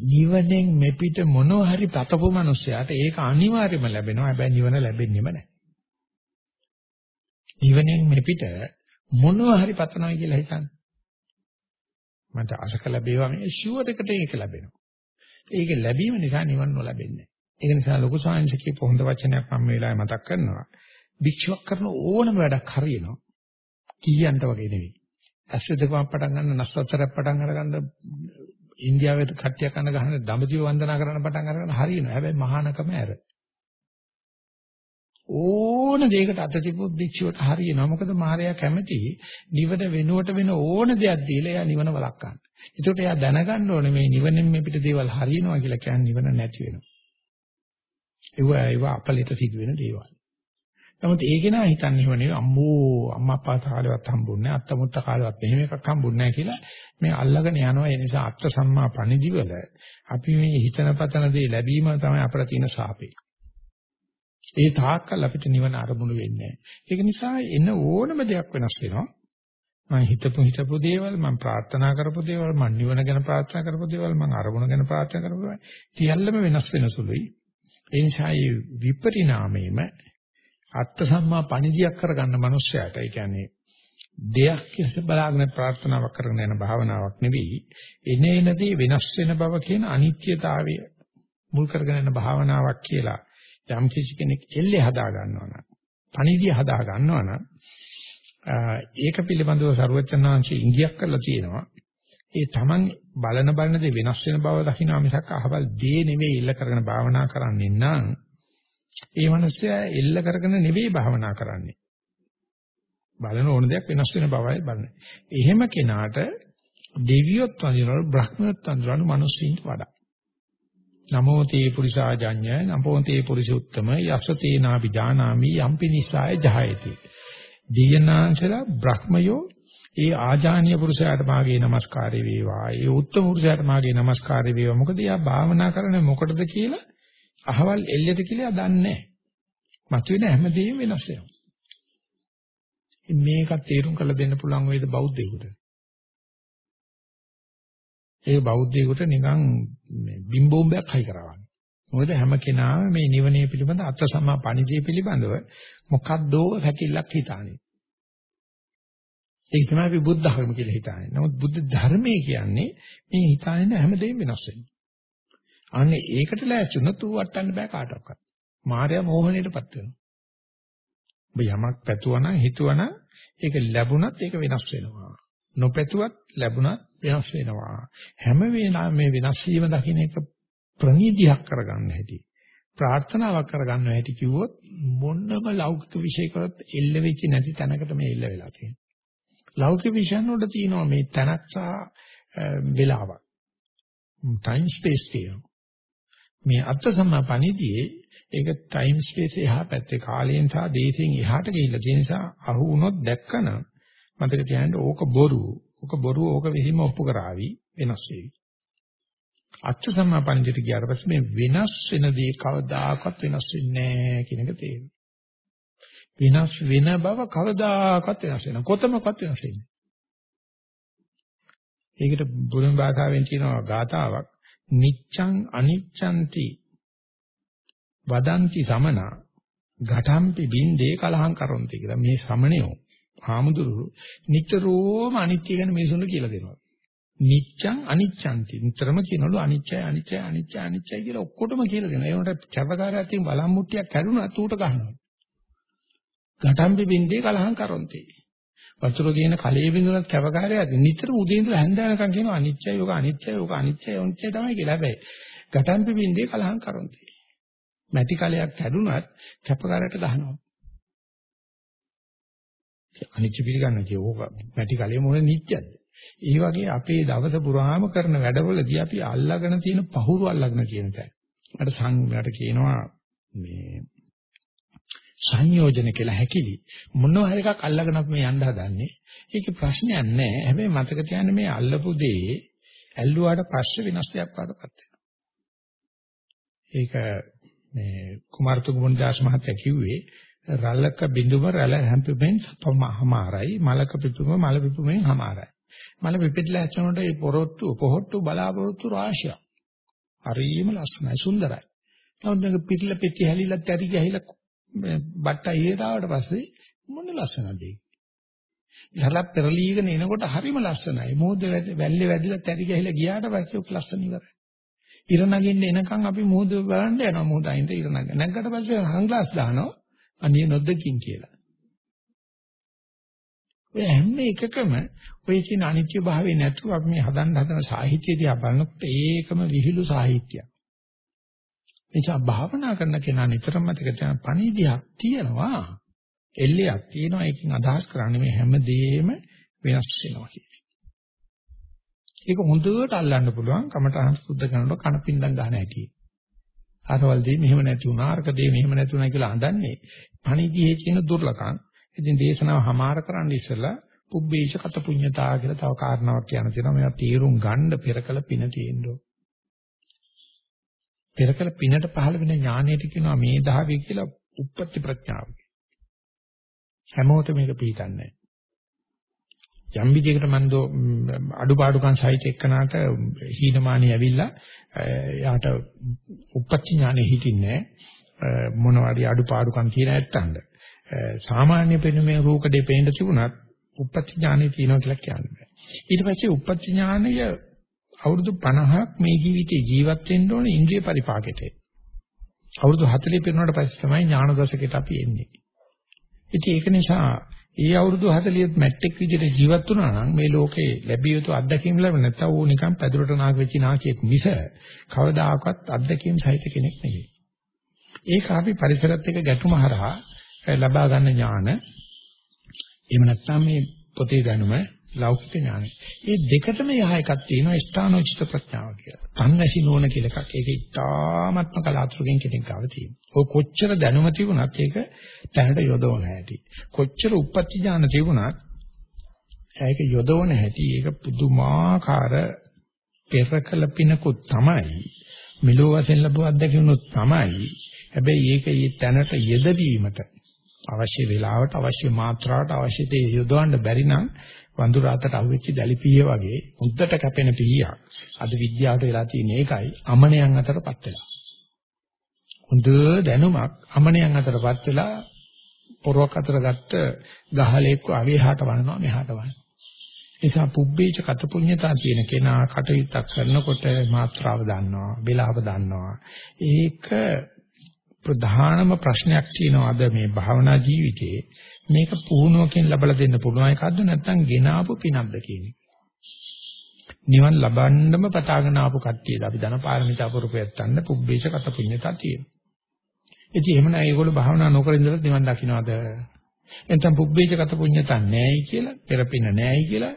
නිවනෙන් මෙපිට මොනව හරි ප්‍රතපු මිනිසයාට ඒක අනිවාර්යයෙන්ම ලැබෙනවා. හැබැයි නිවන ලැබෙන්නේම නැහැ. නිවනෙන් මෙපිට මොනව හරි පතනවා කියලා හිතන්නේ. මට අසක ලැබේවා මේ ෂුවර් එකට ඒක ලැබෙනවා. ඒක ලැබීම නිසා නිවන් නොලැබෙන්නේ. ඒක නිසා ලොකු සාංශ කියපු හොඳ වචනයක් මම මේ වෙලාවේ මතක් කරනවා. භික්ෂුවක් කරන ඕනම වැඩක් හරියනවා. කීයන්ට වගේ නෙවෙයි. ඇස් දෙකම පටන් ගන්න නස්වතරක් පටන් අරගන්න ඉන්දියාවේ කට්ටිය කන ගහන දඹදිව වන්දනා කරන පටන් අරගෙන හරියනවා. හැබැයි මහානකම ඇර. ඕන දෙයකට අත තිබුත් භික්ෂුවට හරියනවා. මොකද මාර්යා කැමති නිවන වෙනුවට වෙන ඕන දෙයක් දීලා එයා නිවන වළක්වන්න. ඒකට එයා දැනගන්න ඕනේ මේ නිවනෙන් මේ පිට දේවල් හරියනවා කියලා කියන්නේ නිවන නැති වෙනවා. ඒවා ඒවා අපලිත සිදුවෙන දේවල්. නමුත් ඒක නා හිතන්නේ එහෙම නෙවෙයි අම්මෝ අම්මා අප්පා කාලෙවත් හම්බුන්නේ නැහැ අත්තමුත්ත කාලෙවත් මෙහෙම එකක් හම්බුන්නේ නැහැ කියලා මේ අල්ලගෙන යනවා ඒ නිසා අත්ත සම්මා පණිදිවල අපි මේ හිතන පතන දේ ලැබීම තමයි අපට තියෙන ශාපේ. ඒ තාක්කල් අපිට නිවන අරමුණු වෙන්නේ ඒක නිසා එන ඕනම දෙයක් වෙනස් වෙනවා. මම හිතපු හිතපු දේවල් මම ප්‍රාර්ථනා කරපු දේවල් මම නිවන ගැන ප්‍රාර්ථනා කරපු දේවල් මම අරමුණ ගැන ප්‍රාර්ථනා කරපු දේවල් සියල්ලම වෙනස් වෙන සුළුයි. එනිසායි විපරිණාමයේම අත්ත සම්මා පණිදියක් කරගන්න මනුස්සයාට ඒ කියන්නේ දෙයක් කියලා බලාගෙන ප්‍රාර්ථනාවක් කරගෙන යන භාවනාවක් නෙවෙයි එනේනදී වෙනස් වෙන බව කියන අනිත්‍යතාවය මුල් කරගෙන යන භාවනාවක් කියලා යම් කිසි කෙනෙක් එල්ලේ හදා ගන්නවා නම් පණිවිඩය හදා ගන්නවා නම් ඒක පිළිබඳව ਸਰවචනාංශ ඉංගියක් කරලා තියෙනවා. ඒ තමන් බලන බලන දේ වෙනස් වෙන බව දකින්න මිසක් අහවල් දේ නෙවෙයි ඉල්ල කරගෙන භාවනා කරන්නේ නම් ඒ මනුස්සයා එල්ල කරගෙන නෙවෙයි භාවනා කරන්නේ. බලන ඕන දෙයක් වෙනස් වෙන බවයි බලන්නේ. එහෙම කෙනාට දෙවියොත් වඳිනවලු බ්‍රහ්මයොත් වඳිනවලු මිනිස්සුන්ට වඩා. නමෝ තේ පුරිසාජඤ්ඤ නමෝ තේ පුරිසුත්තම යසතේ නාපි ජානාමි යම්පි නිසාය ජහයති. දියනාංශලා බ්‍රහ්මයෝ ඒ ආජානීය පුරුෂයාට මාගේ নমස්කාරය වේවා. ඒ උත්තර පුරුෂයාට මාගේ নমස්කාරය වේවා. මොකද එයා භාවනා කරන්නේ මොකටද කියලා අහවල් එල්ලෙද කියලා දන්නේ නැහැ. මතුවෙන හැමදේම වෙනස් වෙනවා. මේක තේරුම් කරලා දෙන්න පුළුවන් වේද බෞද්ධයෙකුට? ඒ බෞද්ධයෙකුට නිකන් බිම්බෝම්බයක් හයි කරවන්නේ. මොකද හැම කෙනාම මේ නිවනේ පිළිබඳ අත්සමා පණිජය පිළිබඳව මොකද්දෝ හැකිලක් හිතානේ. ඒක තමයි අපි බුද්ධ ධර්ම කියලා හිතන්නේ. නමුත් බුද්ධ ධර්මයේ කියන්නේ මේ හිතන්නේ හැමදේම වෙනස් වෙනවා. අනේ ඒකට ලෑස්ති වුණොත් ඌ වටන්න බෑ කාටවත්. මායя මෝහණයටපත් වෙනවා. ඔබ යමක් පැතුවනම් හිතුවනම් ඒක ලැබුණත් ඒක වෙනස් වෙනවා. නොපැතුවත් ලැබුණත් වෙනස් වෙනවා. හැම වෙලාවෙම මේ වෙනස් වීම දකින්න එක ප්‍රනීතියක් කරගන්න හැටි. ප්‍රාර්ථනාවක් කරගන්න හැටි කිව්වොත් මොනම ලෞකික විශේෂකවත් එල්ල වෙච්ච නැති තැනකට මේ එල්ල වෙලා තියෙනවා. ලෞකික විෂයන් වල තියෙනවා මේ තැනක් සහ වෙලාවක්. ටයිම් ස්පේස් තියෙනවා. මේ අත්ත සම්මාපණිතියේ ඒක ටයිම් ස්පේස් එහා පැත්තේ කාලයෙන් සහ දේශයෙන් එහාට ගිහිල්ලා තියෙන නිසා අහු වුණොත් දැක්කනම් මතක තියාගන්න ඕක බොරු. ඕක බොරු ඕක විහිම ඔප්පු කරાવી වෙනස් වෙවි. අත්ත සම්මාපණිතියට ගියාට පස්සේ මේ වෙනස් වෙන දේ කවදාකවත් වෙනස් වෙන්නේ නැහැ කියන එක තේරෙනවා. වෙනස් වෙන බව කවදාකවත් වෙනස් වෙන කොතමකවත් වෙනස් වෙන්නේ. ඒකට බුදුන් භාෂාවෙන් කියනවා ගාතාවක් නිච්ඡං අනිච්ඡන්ති වදන්ති සමන ඝටම්පි බින්දේ කලහං කරොන්ති කියලා මේ සමණයෝ හාමුදුරුවෝ නිතරම අනිත්‍ය ගැන මිනිසුන්ට කියලා දෙනවා. නිච්ඡං අනිච්ඡන්ති නිතරම කියනවලු අනිච්චයි අනිච්චයි අනිච්චයි අනිච්චයි කියලා ඔක්කොටම කියලා දෙනවා. ඒ උන්ට චර්වකාරයක් තියෙන බලම් මුට්ටියක් කැඩුනත් ඌට ගහනවා. ඝටම්පි බින්දේ කලහං කරොන්ති. වතුර කියන කලයේ බින්දුනත් කැපකාරයද නිතර උදේ ඉඳලා හැන්දෑනකම් කියනවා අනිච්චයි යෝග අනිච්චයි යෝග අනිච්චයි අනිච්චයි තමයි කියලා. හැබැයි ඝටම්පි බින්දේ කලහං කරොන්ති. මැටි කලයක් කැඩුනත් කැපකාරයට ගහනවා. අනිච්ච පිළිගන්න කිය ඕක මැටි කලයේ මොන නිච්චද? ඒ වගේ අපේ දවස පුරාම කරන වැඩවලදී අපි අල්ලාගෙන තියෙන පහුරු අල්ලාගෙන තියෙන තැන. මට සංඝයාට කියනවා මේ සංයෝජන කියලා හැකිලි. මොනවා හරි එකක් අල්ලගෙන අපි මේ යන්න හදන්නේ. ඒකේ ප්‍රශ්නයක් නැහැ. හැබැයි මතක තියාගන්න මේ අල්ලපු දේ ඇල්ලුවාට පස්සේ වෙනස් දෙයක් වඩපත් ඒක මේ කුමාරතුංගමුණිදාස මහත්තයා කිව්වේ රලක බිඳුම රැළ හැම්පෙමින් සමහරයි මලක පිටුම මල පිටුමෙන් හමාරයි. මල පිපිටලා ඇතුනට ඒ පොරොත්තු පොහොට්ටු බලාපොරොත්තු රාශියක්. හරිම ලස්සනයි සුන්දරයි. නමුත් මේක පිටිල පෙටි හැලිලා තැරි ගහිලා බට්ට ඊරාවට පස්සේ මොන ලස්සනද ඒක. ඉහළට පෙරලීගෙන එනකොට හරිම ලස්සනයි. මොහොත වැල්ලේ වැදිලා තැරි ගහලා ගියාට පස්සේ ඔක ලස්සන ඉවරයි. ඉර නගින්න එනකන් අපි මොහොත බලන්න යනවා මොහොත අයින්ද ඉර නග. නැග්ගට පස්සේ හංග්ලාස් දානවා අනිය නොදකින් කියලා. ඔය හැම එකකම ඔය කියන අනිත්‍ය භාවය නැතුව අපි මේ හදන්න හදන සාහිත්‍ය දිහා බලනකොට ඒකම විහිළු සාහිත්‍යයක්. නිසා භාවනා කරන කෙනා නිතරම මතක තියාගන්න පණිවිඩයක් තියෙනවා. එල්ලයක් තියෙනවා. ඒකෙන් අදහස් කරන්නේ මේ හැමදේම වෙනස් වෙනවා කියන්නේ. ඒක හොඳට අල්ලන්න පුළුවන් කමටහන් සුද්ධ කරනකොට කනපින්දම් ගන්න හැටි. අරවල දෙය මෙහෙම නැති වුණා, අරක දෙය මෙහෙම නැති වුණා කියලා හඳන්නේ. පණිවිඩයේ කියන දුර්ලකම්. ඉතින් දේශනාව හමාර කරන්න ඉස්සෙල්ලා පුබ්බේෂ කත පුඤ්ඤතා කියලා තව කාරණාවක් කියන තියෙනවා. මේවා තීරුම් ගන්න පෙරකල පින තියෙන්න ඕන. පෙරකල පිනට පහළ වෙන ඥානයට කියනවා මේ දහවේ කියලා උප්පත්ති ප්‍රඥාව. හැමෝටම මේක පිළිගන්නේ යම් විදිහකට මන්දෝ අඩුපාඩුකම් සහිත එක්කනට හීනමානී ඇවිල්ලා යාට උප්පත්ති ඥානෙ හිටින්නේ මොනවාරි අඩුපාඩුකම් කියන ඇත්තන්ද සාමාන්‍ය පෙනුමේ රූකඩේ පේන්න තිබුණත් උප්පත්ති ඥානෙ තියෙනවා කියලා කියන්නේ. ඊට පස්සේ උප්පත්ති ඥානය අවුරුදු 50ක් මේ ජීවිතේ ජීවත් වෙන්න ඕනේ ඉන්ද්‍රිය පරිපාකෙට. අවුරුදු 40 පිරුණාට පස්සේ තමයි ඥාන දශකයට අපි එන්නේ. ඉතින් ඒක නිසා ඒ අවුරුදු 40ත් මැට්‍රික් විදිහට ජීවත් වුණා නම් මේ ලෝකේ ලැබිය යුතු අත්දැකීම් ලැබෙන්නේ නැත්නම් ඌ නිකන් පැදුරට නාග වෙච්ච නාකියෙක් මිස කවදාකවත් අත්දැකීම් සහිත කෙනෙක් නෙවෙයි. ඒක අපි පරිසරත් එක්ක ගැටුම හරහා ලබා ගන්න ඥාන. එහෙම නැත්නම් මේ පොතේ දැනුම ලෞකික ඥානය. මේ දෙකටම යහ එකක් තියෙනවා ස්ථානෝචිත ප්‍රඥාව කියලා. තන්නැසි නෝන කියලා එකක්. ඒක ඉතාමත්ම කලාතුරකින් කෙනෙක් ගාව තියෙනවා. ඔය කොච්චර දැනුම තිබුණත් ඒක තැනට යොදවන හැටි. කොච්චර උප්පත්ති ඥාන තිබුණත් ඒක යොදවන හැටි ඒක පුදුමාකාර පෙරකල පිනකුත් තමයි. මෙලෝ වශයෙන් ලැබුව අත්දැකීමුත් තමයි. හැබැයි ඒක ඊ තැනට යෙදවීමට අවශ්‍ය වෙලාවට අවශ්‍ය මාත්‍රාවට අවශ්‍ය දේ යොදවන්න බැරි නම් වඳුර අතට අහුවෙච්ච දැලිපිය වගේ මුද්දට කැපෙන පීයක්. අද විද්‍යාවට වෙලා තියෙන එකයි අමනයන් අතරපත් වෙලා. හොඳ දැනුමක් අමනයන් අතරපත් වෙලා පොරවක් අතර ගත්ත ගහලෙක් අවේහාට වනවා මෙහාට වනවා. නිසා පුබ්බේච කත පුඤ්ඤතා කියන කෙනා කටයුත්තක් කරනකොට මාත්‍රාව දන්නවා, වේලාව දන්නවා. ඒක ප්‍රධානම ප්‍රශ්නයක් තියෙනවා අද මේ භාවනා ජීවිතයේ මේක පුහුණුවකින් ලබලා දෙන්න පුළුවන් එකක්ද නැත්නම් ගෙනාවු පිනක්ද කියන එක. නිවන් ලබන්නම පතාගෙන ආපු කට්ටියද අපි දන පාරමිතා පුරුපයක් ගන්න පුබ්බේෂ කත පුඤ්ඤතා තියෙනවා. ඉතින් එහෙම නැහැ ඒගොල්ලෝ භාවනා නොකර ඉඳලා නිවන් දකින්නවද? එතන පුබ්බේෂ කත පුඤ්ඤතා නැහැයි කියලා, පෙරපින නැහැයි කියලා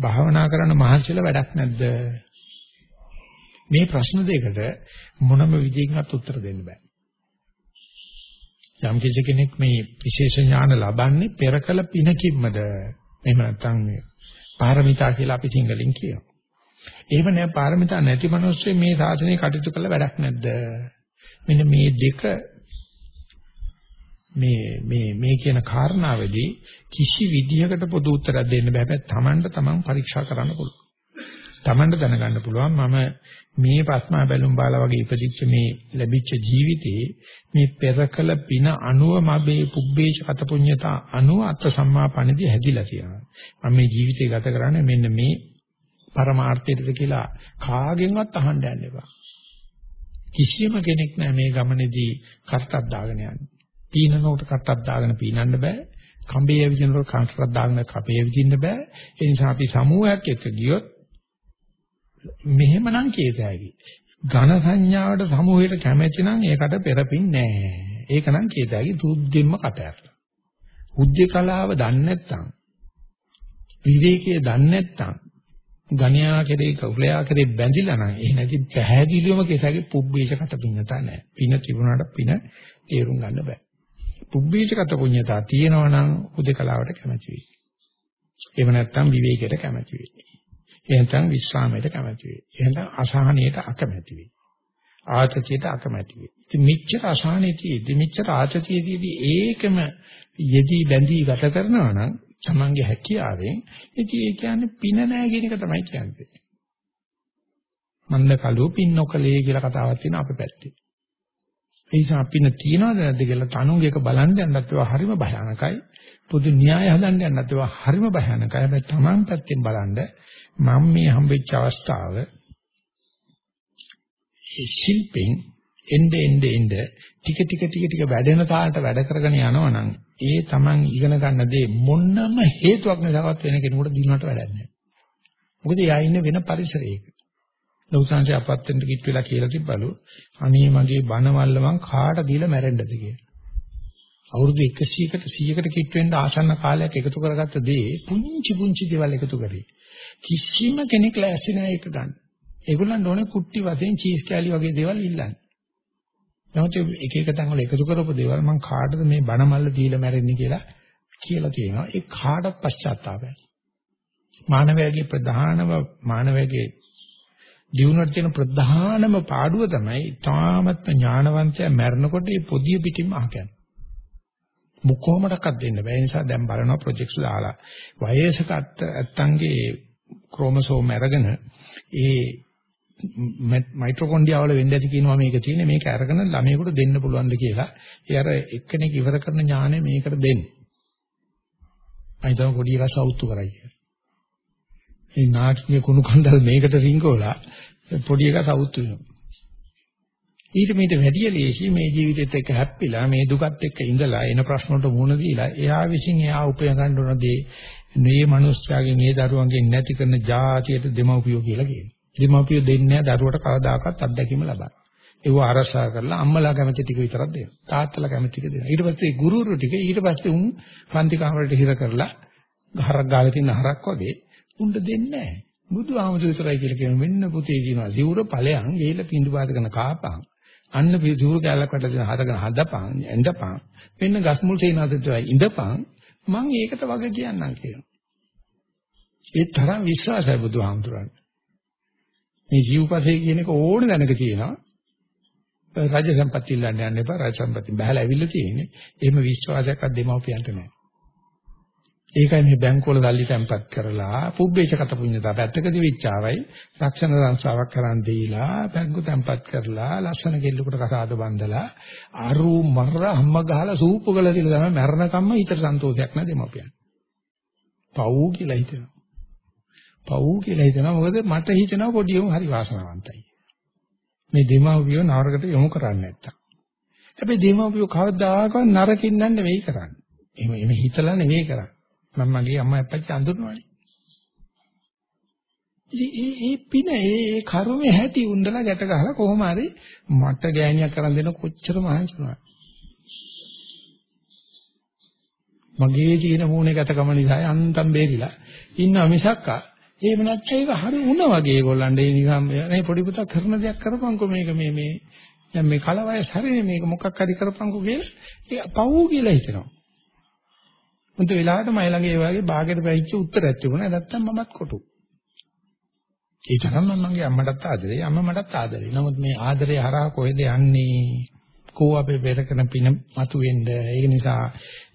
භාවනා කරන්න මහන්සියල වැඩක් නැද්ද? මේ ප්‍රශ්න දෙකට මොනම විදිහකින්වත් උත්තර දෙන්න බෑ. යම් කෙනෙක් මේ විශේෂ ඥාන ලබන්නේ පෙරකල පිනකින්මද? එහෙම නැත්නම් මේ පාරමිතා කියලා අපි සිංහලෙන් කියනවා. එහෙම නෑ පාරමිතා නැති මිනිස්සු මේ සාසනය කටයුතු කළ වැඩක් නැද්ද? මෙන්න මේ දෙක මේ මේ මේ කියන කාරණාවේදී කිසි විදිහකට පොදු උත්තරයක් දෙන්න බෑ. හැබැයි Tamanට Taman පරීක්ෂා කරන්න පුළුවන්. Tamanට දැනගන්න පුළුවන් මම මේ ප්‍රශ්නා බැලුම් බාලා වගේ ඉපදිච්ච මේ ලැබිච්ච ජීවිතේ මේ පෙරකල පින අනුව මබේ පුබ්බේෂ කත පුඤ්ඤතා අනුව අත් සම්මාපණදී හැදිලා තියෙනවා. මම මේ ජීවිතේ ගත කරන්නේ මෙන්න මේ පරමාර්ථයටද කියලා කාගෙන්වත් අහන්න යන්න එපා. කිසියම් කෙනෙක් නැහැ මේ ගමනේදී කර්තක් දාගෙන යන්නේ. පීනනකොට කර්තක් දාගෙන පීනන්න බෑ. කඹේ විදිනකොට කර්තක් දාගෙන කපේ විදින්න බෑ. ඒ නිසා අපි සමූහයක් එක්ක ගියොත් මෙහෙමනම් කියතෑවි. ඝන සංඥාවට සමූහයට කැමැති නම් ඒකට පෙරපින් නෑ. ඒක නම් කියතෑවි තුද්දෙම්ම කටයක්. උද්දේ කලාව දන්නේ නැත්නම් විවේකයේ දන්නේ නැත්නම් ගණ්‍යා කෙරේ කවුලයා කෙරේ බැඳිලා නම් එහෙ නැති පැහැදිලිවම කියතෑවි පුබ්බේෂකට පින්නතා නෑ. පින තිබුණාට පින තේරුම් ගන්න බෑ. පුබ්බේෂකට පුඤ්ඤතා තියෙනවා නම් උදේ කලාවට කැමැති වෙයි. එහෙම නැත්නම් විවේකයට කැමැති වෙයි. එහෙනම් විශ්‍රාමයට කැමති වෙයි. එහෙනම් අසහනයට අකමැති වෙයි. ආතතියට අකමැති වෙයි. ඉතින් මෙච්චර අසහනයේදී මෙච්චර ආතතියේදී ඒකම යෙදී බැඳී ගත කරනවා නම් තමන්ගේ හැකියාවෙන් ඉතින් ඒ කියන්නේ පින නැහැ කියන එක තමයි කියන්නේ. මන්ද කලෝ පින් නොකලේ කියලා කතාවක් තියෙන අපේ පැත්තේ. ඒ නිසා පින තියනවද නැද්ද කියලා තනුගේක බලන්න යන්නත් ඒවා හරිම භයානකයි. පොදු න්‍යාය හදන්න යන්නත් ඒවා හරිම භයානකයි. හැබැයි තමන් පැත්තෙන් බලන්න මම මේ හම්බෙච්ච අවස්ථාව ඒ ශිල්පෙන් එnde ende ende ටික ටික ටික ටික වැඩෙන තාලට වැඩ කරගෙන යනවනම් ඒ Taman ඉගෙන ගන්න දේ මොන්නම හේතුවක් නැසවත් වෙන කෙනෙකුට දිනුවට වැඩක් නැහැ. මොකද එයා ඉන්නේ වෙන පරිසරයක. ලෞසාංශය අපත් වෙන්න කිට් වෙලා කියලා තිබ්බලු අනේ මගේ බනවල්ල මං කාට දීලා මැරෙන්නද කියලා. අවුරුදු 100කට 100කට කිට් වෙන්න ආසන්න කාලයක් එකතු කරගත්ත දේ පුංචි පුංචි දේවල් එකතු කරේ. කිසිම කෙනෙක් ලෑස්ති නැහැ ඒක ගන්න. ඒගොල්ලන්ට ඕනේ කුට්ටි වශයෙන් චීස් කෑලි වගේ දේවල් ඉල්ලන්නේ. නමුත් එක එක තැන් වල එකතු කරපු දේවල් මම කාටද මේ බණ මල්ල දීලා මැරෙන්නේ කියලා කියලා තියෙනවා. ඒ කාටත් පශ්චාත්තාපයි. මානවයාගේ ප්‍රධානම මානවයාගේ දිනුවට තියෙන ප්‍රධානම පාඩුව තමයි තාමත් ඥානවන්තයා මැරෙනකොට මේ පොදිය පිටින්ම අහකන්නේ. මොකොමඩක්වත් දෙන්න බෑ. ඒ නිසා දැන් බලනවා ප්‍රොජෙක්ට්ස් දාලා වයසක ඇත්තන්ගේ ක්‍රෝමසෝම් අරගෙන ඒ මයිටොකොන්ඩ්‍රියා වල වෙන්න ඇති කියනවා මේක තියෙන්නේ මේක අරගෙන ළමයෙකුට දෙන්න පුළුවන්ද කියලා. ඒ අර එක්කෙනෙක් ඉවර කරන ඥානය මේකට දෙන්න. අයිතම පොඩි එකා සවුත්තු කරයි කියලා. මේ නාටකීය කුණු කන්දල් මේකට රිංගවලා පොඩි එකා සවුත්තු වෙනවා. ඊට මේට වැඩිය ලේසි මේ ජීවිතෙත් එක්ක හැප්පිලා මේ දුකත් එක්ක ඉඳලා එන ප්‍රශ්න වලට මුහුණ දීලා එයා විසින් එයා උපය ගන්න ඕන දේ මේ මිනිස්යාගේ මේ දරුවන්ගේ නැති කරන જાතියට දෙමව්පියෝ කියලා කියනවා. දෙමව්පියෝ දෙන්නේ දරුවට කවදාකවත් අත්දැකීම ලබන්න. ඒව අරසා කරලා අම්මලා කැමති ටික විතරක් දෙනවා. තාත්තලා කැමති ටික දෙනවා. ඊට පස්සේ ගුරුවරු ටික ඊට පස්සේ උන් පන්ති කාමරයට හිර කරලා හරක් ගාලා තියෙන හරක් වගේ උන්ට දෙන්නේ නැහැ. බුදු ආමතු විතරයි කියලා කියන මෙන්න පුතේ කියනවා. සිවුර ඵලයන් ගිහිල්ලා පින්දු පාත කරන කාපන්. අන්න සිවුර කැලක් වට දෙන හදගෙන හදපන් එඳපන්. මෙන්න ගස් මුල් තේනාදටයි ඉඳපන්. මම ඒකට වග කියන්නම් කියනවා. ඒ තරම් විශ්වාසයි බුදුහාමුදුරන්ට. මේ ජීවපසේ කියන එක ඕන දැනක තියෙනවා. රාජ සම්පත්තිය ඉල්ලන්න යන්න එපා. රාජ සම්පත්තිය බහැලා ඇවිල්ලා තියෙන්නේ. එහෙම විශ්වාසයක් අත් දෙමව්පියන්ට නැහැ. ඒකයි මේ බැංකුවල සල්ලි තැන්පත් කරලා පුබ්බේචකත පුඤ්ඤතා පැත්තකදී විචාවයි රක්ෂණ සංස්ථාවක් කරන් දීලා බැංකු තැන්පත් කරලා ලස්සන කෙල්ලෙකුට කසාද බඳලා අරු මර අම්ම ගහලා සූපු කළා කියලා තමයි මරණකම්ම හිතට සන්තෝෂයක් නැ දෙමපියන්. පව් කියලා හිතෙනවා. පව් කියලා හිතනවා මොකද මට හිතෙනවා පොඩි උන් හරි වාසනාවන්තයි. මේ දෙමව්පියෝ නවරකට යොමු කරන්නේ නැත්තම්. හැබැයි දෙමව්පියෝ කවදාකවත් නරකින් නම් නෙවෙයි කරන්නේ. එහෙම එහෙම හිතලා නෙවෙයි කරන්නේ. මම මගේ අම්මා අප්පච්චි අඳුරනවානේ. ඒ ඒ පින ඒ කර්මයේ හැටි උන්දලා ගැට ගහලා කොහොම හරි මට ගෑණියක් කරන් දෙන කොච්චර මහන්සි වුණාද මගේ තියෙන මූණේ ගතකම නිසා අන්තම් බේරිලා ඉන්න මිසක්කා එහෙම නැත්නම් ඒක හරි උණ වගේ ඒගොල්ලන්ට ඒ නිකම් මේ පොඩි පුතා කරන දෙයක් කරපන්කෝ මේක මේ මේ දැන් මේ කලවයස් හරිනේ මේක මොකක් හරි කරපන්කෝ කියලා ඒ පව් කියලා හිතනවා. මුන්ට වෙලාවට මයි ළඟ ඒ වගේ ਬਾගෙට පැවිච්ච උත්තරයක් තිබුණා නැත්තම් මමත් කොටු. ඒ තරම් මම මගේ අම්මටත් ආදරේ අම්මා මටත් ආදරේ. නමුත් මේ ආදරේ හරහා කොහෙද යන්නේ? කෝ අපේ පෙර කරන පින මතුවෙන්න. ඒ නිසා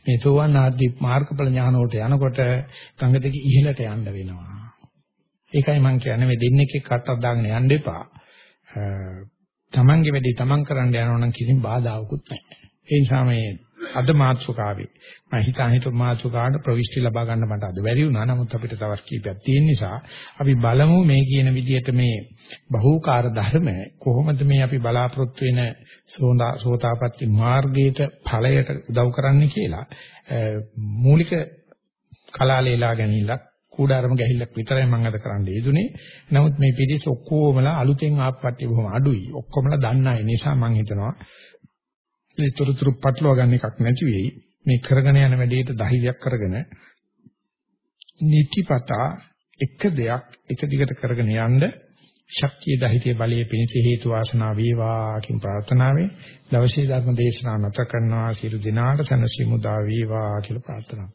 මේ සෝවන් ආදී මාර්ගඵල ඥාන වලට යනකොට ගඟ දෙක ඉහළට යන්න වෙනවා. ඒකයි මම කියන්නේ මේ දෙන්නෙක් එක්ක අතක් දාගෙන යන්න එපා. තමන්ගේ වැඩේ තමන් කරන්න යනවා නම් කිසිම බාධාවකුත් නැහැ. ඒ නිසා මේ අද මාතෘකාවේ මම හිතා හිත මාතෘකාවට ප්‍රවිෂ්ටි ලබා ගන්න මට අද බැරි වුණා. නමුත් අපිට තවත් කීපයක් තියෙන නිසා අපි බලමු මේ කියන විදිහට මේ බහූකාර ධර්ම කොහොමද මේ අපි බලාපොරොත්තු වෙන සෝතාපට්ටි මාර්ගයට ඵලයට උදව් කරන්නේ කියලා. මූලික කලාලේලා ගැනීමක් කූඩාරම ගැහිල්ලක් විතරයි මම අද කරන්න යෙදුනේ. නමුත් මේ පිටිස් ඔක්කොමලා අලුතෙන් ආප්පට්ටි බොහොම අඩුයි. ඔක්කොමලා දන්න අය නිසා මම හිතනවා මේ තොරතුරු පටලවා ගන්න එකක් නැති වෙයි. මේ කරගෙන යන වැඩේට ධෛර්යයක් කරගෙන නිතිපතා එක දෙයක් එක දිගට කරගෙන යන්න ශක්තිය ධෛර්ය බලයේ පිණිස හේතු වාසනා වේවා කියන ප්‍රාර්ථනාවෙන් දවසේ ධර්ම දේශනාව නැත කරනවා සියලු දිනාට සනසිමුදා වේවා කියලා ප්‍රාර්ථනා